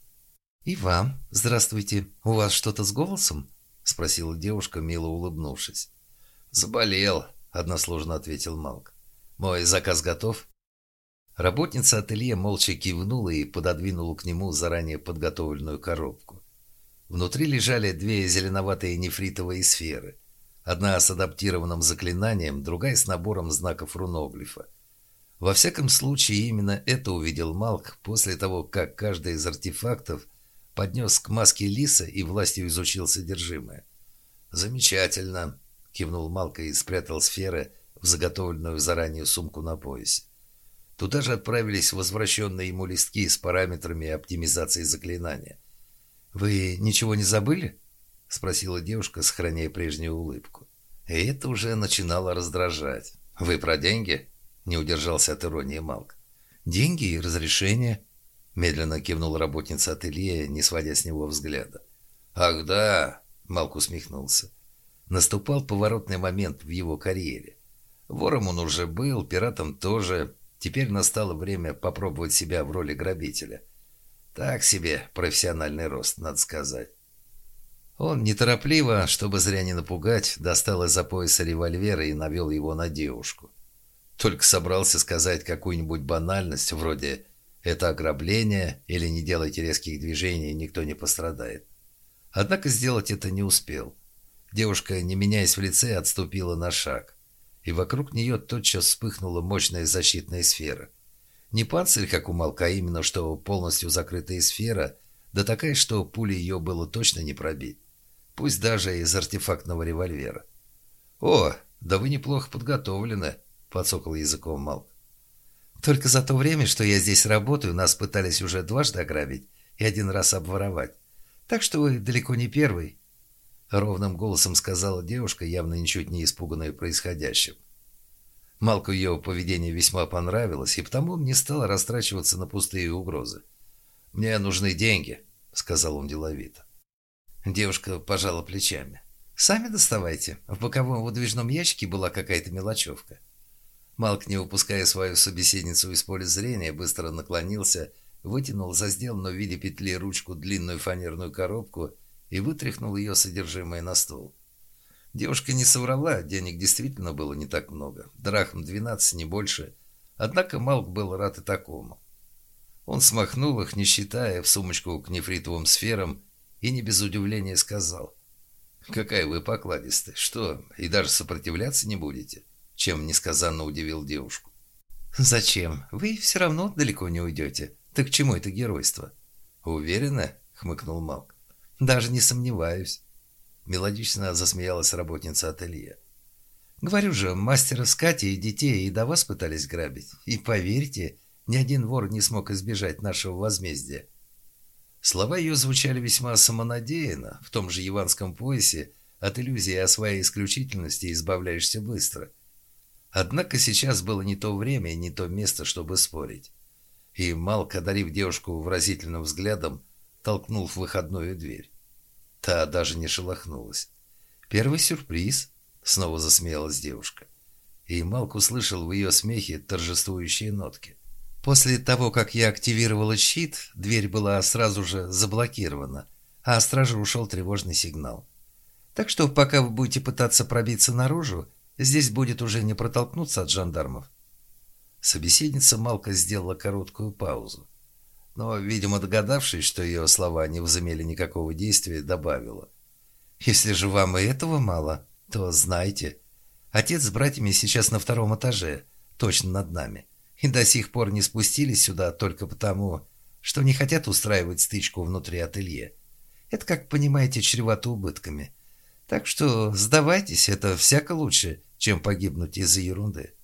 «И вам. Здравствуйте. У вас что-то с голосом?» — спросила девушка, мило улыбнувшись. «Заболел», — односложно ответил Малк. «Мой заказ готов?» Работница ателье молча кивнула и пододвинула к нему заранее подготовленную коробку. Внутри лежали две зеленоватые нефритовые сферы. Одна с адаптированным заклинанием, другая с набором знаков руноглифа. Во всяком случае, именно это увидел Малк после того, как каждый из артефактов — поднес к маске лиса и властью изучил содержимое. «Замечательно», — кивнул Малка и спрятал сферы в заготовленную заранее сумку на поясе. Туда же отправились возвращенные ему листки с параметрами оптимизации заклинания. «Вы ничего не забыли?» — спросила девушка, сохраняя прежнюю улыбку. И это уже начинало раздражать. «Вы про деньги?» — не удержался от иронии Малк. «Деньги и разрешение», Медленно кивнул работница ателье, не сводя с него взгляда. «Ах да!» — Малк усмехнулся. Наступал поворотный момент в его карьере. Вором он уже был, пиратом тоже. Теперь настало время попробовать себя в роли грабителя. Так себе профессиональный рост, надо сказать. Он неторопливо, чтобы зря не напугать, достал из-за пояса револьвера и навел его на девушку. Только собрался сказать какую-нибудь банальность, вроде «это ограбление» или «не делайте резких движений, никто не пострадает». Однако сделать это не успел. Девушка, не меняясь в лице, отступила на шаг, и вокруг нее тотчас вспыхнула мощная защитная сфера. Не панцирь, как у Малка, а именно, что полностью закрытая сфера, да такая, что пули ее было точно не пробить пусть даже из артефактного револьвера. «О, да вы неплохо подготовлены», — подсокал языком Малк. «Только за то время, что я здесь работаю, нас пытались уже дважды ограбить и один раз обворовать. Так что вы далеко не первый», — ровным голосом сказала девушка, явно ничуть не испуганная происходящим. Малку ее поведение весьма понравилось, и потому он не стал растрачиваться на пустые угрозы. «Мне нужны деньги», — сказал он деловито. Девушка пожала плечами. «Сами доставайте. В боковом выдвижном ящике была какая-то мелочевка». Малк, не упуская свою собеседницу из поля зрения, быстро наклонился, вытянул за сделанную в виде петли ручку длинную фанерную коробку и вытряхнул ее содержимое на стол. Девушка не соврала, денег действительно было не так много. Драхм 12, не больше. Однако Малк был рад и такому. Он смахнул их, не считая, в сумочку к нефритовым сферам и не без удивления сказал. «Какая вы покладистая! Что, и даже сопротивляться не будете?» Чем несказанно удивил девушку. «Зачем? Вы все равно далеко не уйдете. Так к чему это геройство?» «Уверена?» — хмыкнул Малк. «Даже не сомневаюсь». Мелодично засмеялась работница ателье. «Говорю же, мастера с Катей и детей и до вас пытались грабить. И поверьте, ни один вор не смог избежать нашего возмездия. Слова ее звучали весьма самонадеянно, в том же яванском поясе от иллюзии о своей исключительности избавляешься быстро. Однако сейчас было не то время и не то место, чтобы спорить. И Малк, одарив девушку выразительным взглядом, толкнул в выходную дверь. Та даже не шелохнулась. «Первый сюрприз», — снова засмеялась девушка. И Малк услышал в ее смехе торжествующие нотки. После того, как я активировала щит, дверь была сразу же заблокирована, а стражи ушел тревожный сигнал. Так что, пока вы будете пытаться пробиться наружу, здесь будет уже не протолкнуться от жандармов. Собеседница Малка сделала короткую паузу. Но, видимо, догадавшись, что ее слова не возымели никакого действия, добавила. «Если же вам и этого мало, то знайте, отец с братьями сейчас на втором этаже, точно над нами и до сих пор не спустились сюда только потому, что не хотят устраивать стычку внутри ателье. Это, как понимаете, чревато убытками. Так что сдавайтесь, это всяко лучше, чем погибнуть из-за ерунды.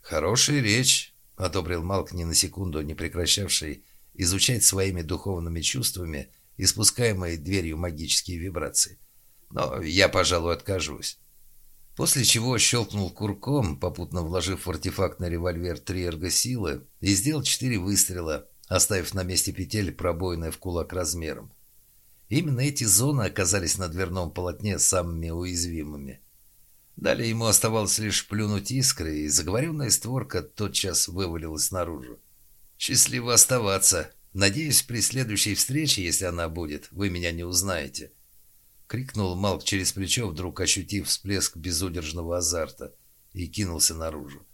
«Хорошая речь», — одобрил Малк ни на секунду, не прекращавший изучать своими духовными чувствами испускаемые дверью магические вибрации. «Но я, пожалуй, откажусь. После чего щелкнул курком, попутно вложив в артефактный револьвер три эргосилы и сделал четыре выстрела, оставив на месте петель пробоины в кулак размером. Именно эти зоны оказались на дверном полотне самыми уязвимыми. Далее ему оставалось лишь плюнуть искры, и заговоренная створка тотчас вывалилась наружу. «Счастливо оставаться. Надеюсь, при следующей встрече, если она будет, вы меня не узнаете». Крикнул Малк через плечо, вдруг ощутив всплеск безудержного азарта, и кинулся наружу.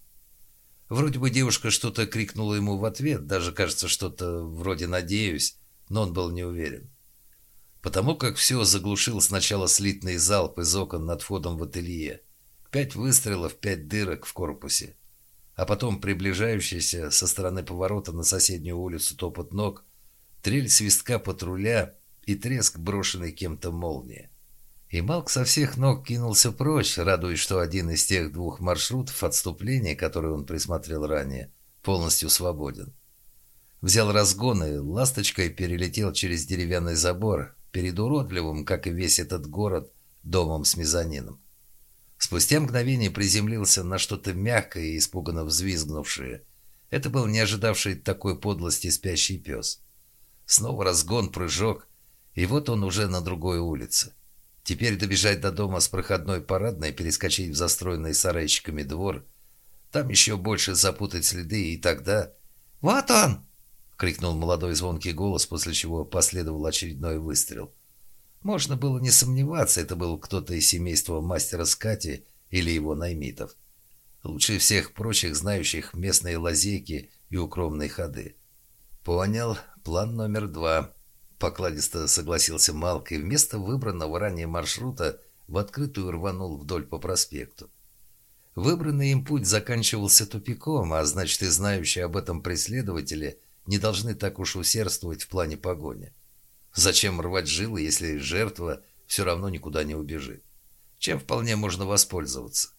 Вроде бы девушка что-то крикнула ему в ответ, даже кажется что-то вроде «надеюсь», но он был не уверен. Потому как все заглушил сначала слитный залп из окон над входом в ателье. Пять выстрелов, пять дырок в корпусе. А потом приближающийся со стороны поворота на соседнюю улицу топот ног, трель свистка патруля и треск брошенной кем-то молнии. И Малк со всех ног кинулся прочь, радуясь, что один из тех двух маршрутов отступления, которые он присмотрел ранее, полностью свободен. Взял разгон и ласточкой перелетел через деревянный забор, перед уродливым, как и весь этот город, домом с мезонином. Спустя мгновение приземлился на что-то мягкое и испуганно взвизгнувшее. Это был не ожидавший такой подлости спящий пес. Снова разгон, прыжок, и вот он уже на другой улице. Теперь добежать до дома с проходной парадной, перескочить в застроенный сарайчиками двор, там еще больше запутать следы, и тогда... «Вот он!» крикнул молодой звонкий голос, после чего последовал очередной выстрел. Можно было не сомневаться, это был кто-то из семейства мастера Скати или его наймитов. Лучше всех прочих знающих местные лазейки и укромные ходы. «Понял. План номер два», — покладисто согласился Малк и вместо выбранного ранее маршрута в открытую рванул вдоль по проспекту. Выбранный им путь заканчивался тупиком, а значит и знающие об этом преследователи не должны так уж усердствовать в плане погони. Зачем рвать жилы, если жертва все равно никуда не убежит? Чем вполне можно воспользоваться?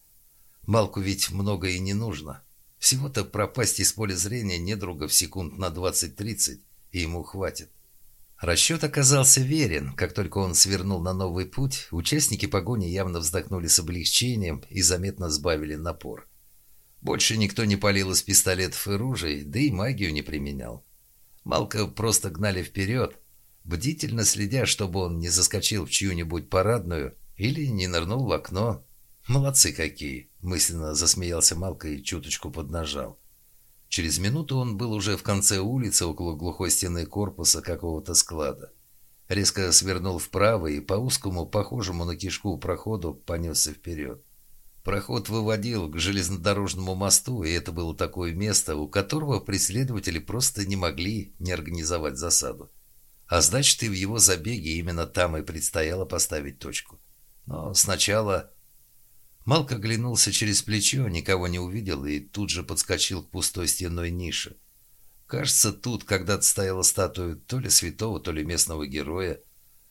Малку ведь много и не нужно. Всего-то пропасть из поля зрения недруга в секунд на 20-30, и ему хватит. Расчет оказался верен. Как только он свернул на новый путь, участники погони явно вздохнули с облегчением и заметно сбавили напор. Больше никто не палил из пистолетов и ружей, да и магию не применял. Малка просто гнали вперед, бдительно следя, чтобы он не заскочил в чью-нибудь парадную или не нырнул в окно. «Молодцы какие!» – мысленно засмеялся Малка и чуточку поднажал. Через минуту он был уже в конце улицы, около глухой стены корпуса какого-то склада. Резко свернул вправо и по узкому, похожему на кишку проходу понесся вперед. Проход выводил к железнодорожному мосту, и это было такое место, у которого преследователи просто не могли не организовать засаду. А значит, и в его забеге именно там и предстояло поставить точку. Но сначала Малк оглянулся через плечо, никого не увидел и тут же подскочил к пустой стенной нише. Кажется, тут когда-то стояла статуя то ли святого, то ли местного героя.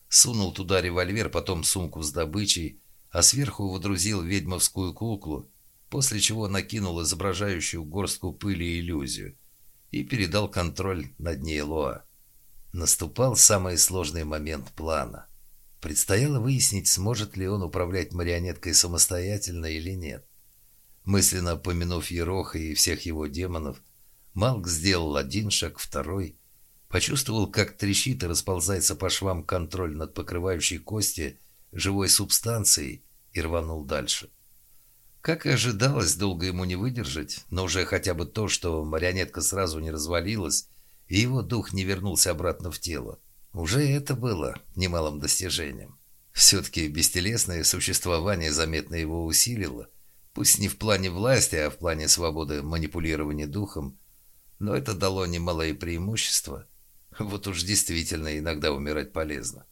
Сунул туда револьвер, потом сумку с добычей, а сверху водрузил ведьмовскую куклу, после чего накинул изображающую горстку пыли иллюзию и передал контроль над ней Лоа. Наступал самый сложный момент плана. Предстояло выяснить, сможет ли он управлять марионеткой самостоятельно или нет. Мысленно помянув Ероха и всех его демонов, Малк сделал один шаг, второй. Почувствовал, как трещит и расползается по швам контроль над покрывающей кости живой субстанцией и рванул дальше. Как и ожидалось, долго ему не выдержать, но уже хотя бы то, что марионетка сразу не развалилась, и его дух не вернулся обратно в тело. Уже это было немалым достижением. Все-таки бестелесное существование заметно его усилило, пусть не в плане власти, а в плане свободы манипулирования духом, но это дало немалое преимущество. Вот уж действительно иногда умирать полезно.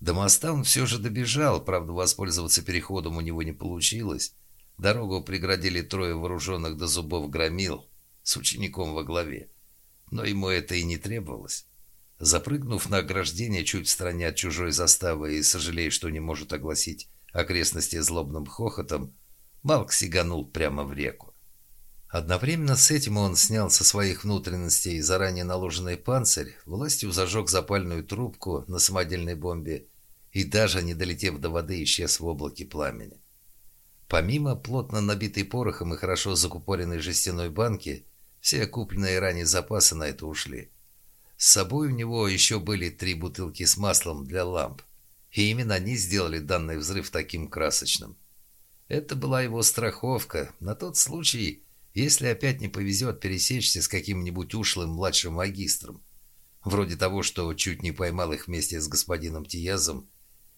До моста он все же добежал, правда, воспользоваться переходом у него не получилось. Дорогу преградили трое вооруженных до зубов громил с учеником во главе. Но ему это и не требовалось. Запрыгнув на ограждение чуть в стороне от чужой заставы и сожалея, что не может огласить окрестности злобным хохотом, Малк сиганул прямо в реку. Одновременно с этим он снял со своих внутренностей заранее наложенный панцирь, властью зажег запальную трубку на самодельной бомбе и даже, не долетев до воды, исчез в облаке пламени. Помимо плотно набитой порохом и хорошо закупоренной жестяной банки, все купленные ранее запасы на это ушли. С собой у него еще были три бутылки с маслом для ламп, и именно они сделали данный взрыв таким красочным. Это была его страховка на тот случай, если опять не повезет пересечься с каким-нибудь ушлым младшим магистром, вроде того, что чуть не поймал их вместе с господином Тиязом,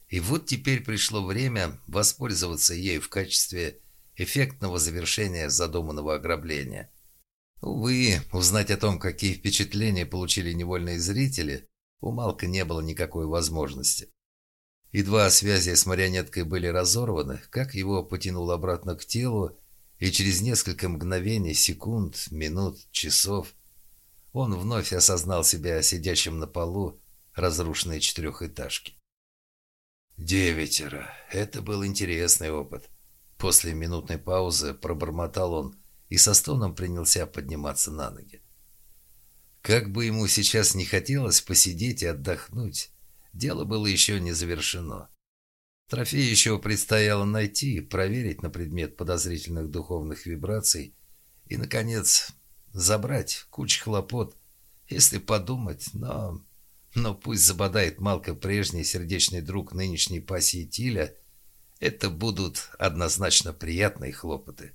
и вот теперь пришло время воспользоваться ею в качестве эффектного завершения задуманного ограбления. Увы, узнать о том, какие впечатления получили невольные зрители, у Малка не было никакой возможности. Едва связи с марионеткой были разорваны, как его потянуло обратно к телу, и через несколько мгновений, секунд, минут, часов он вновь осознал себя сидящим на полу разрушенной четырехэтажки. Девятеро. Это был интересный опыт. После минутной паузы пробормотал он, и со стоном принялся подниматься на ноги. Как бы ему сейчас не хотелось посидеть и отдохнуть, дело было еще не завершено. Трофей еще предстояло найти, проверить на предмет подозрительных духовных вибраций и, наконец, забрать кучу хлопот, если подумать, но... Но пусть забодает Малка прежний сердечный друг нынешней пассии Тиля, это будут однозначно приятные хлопоты.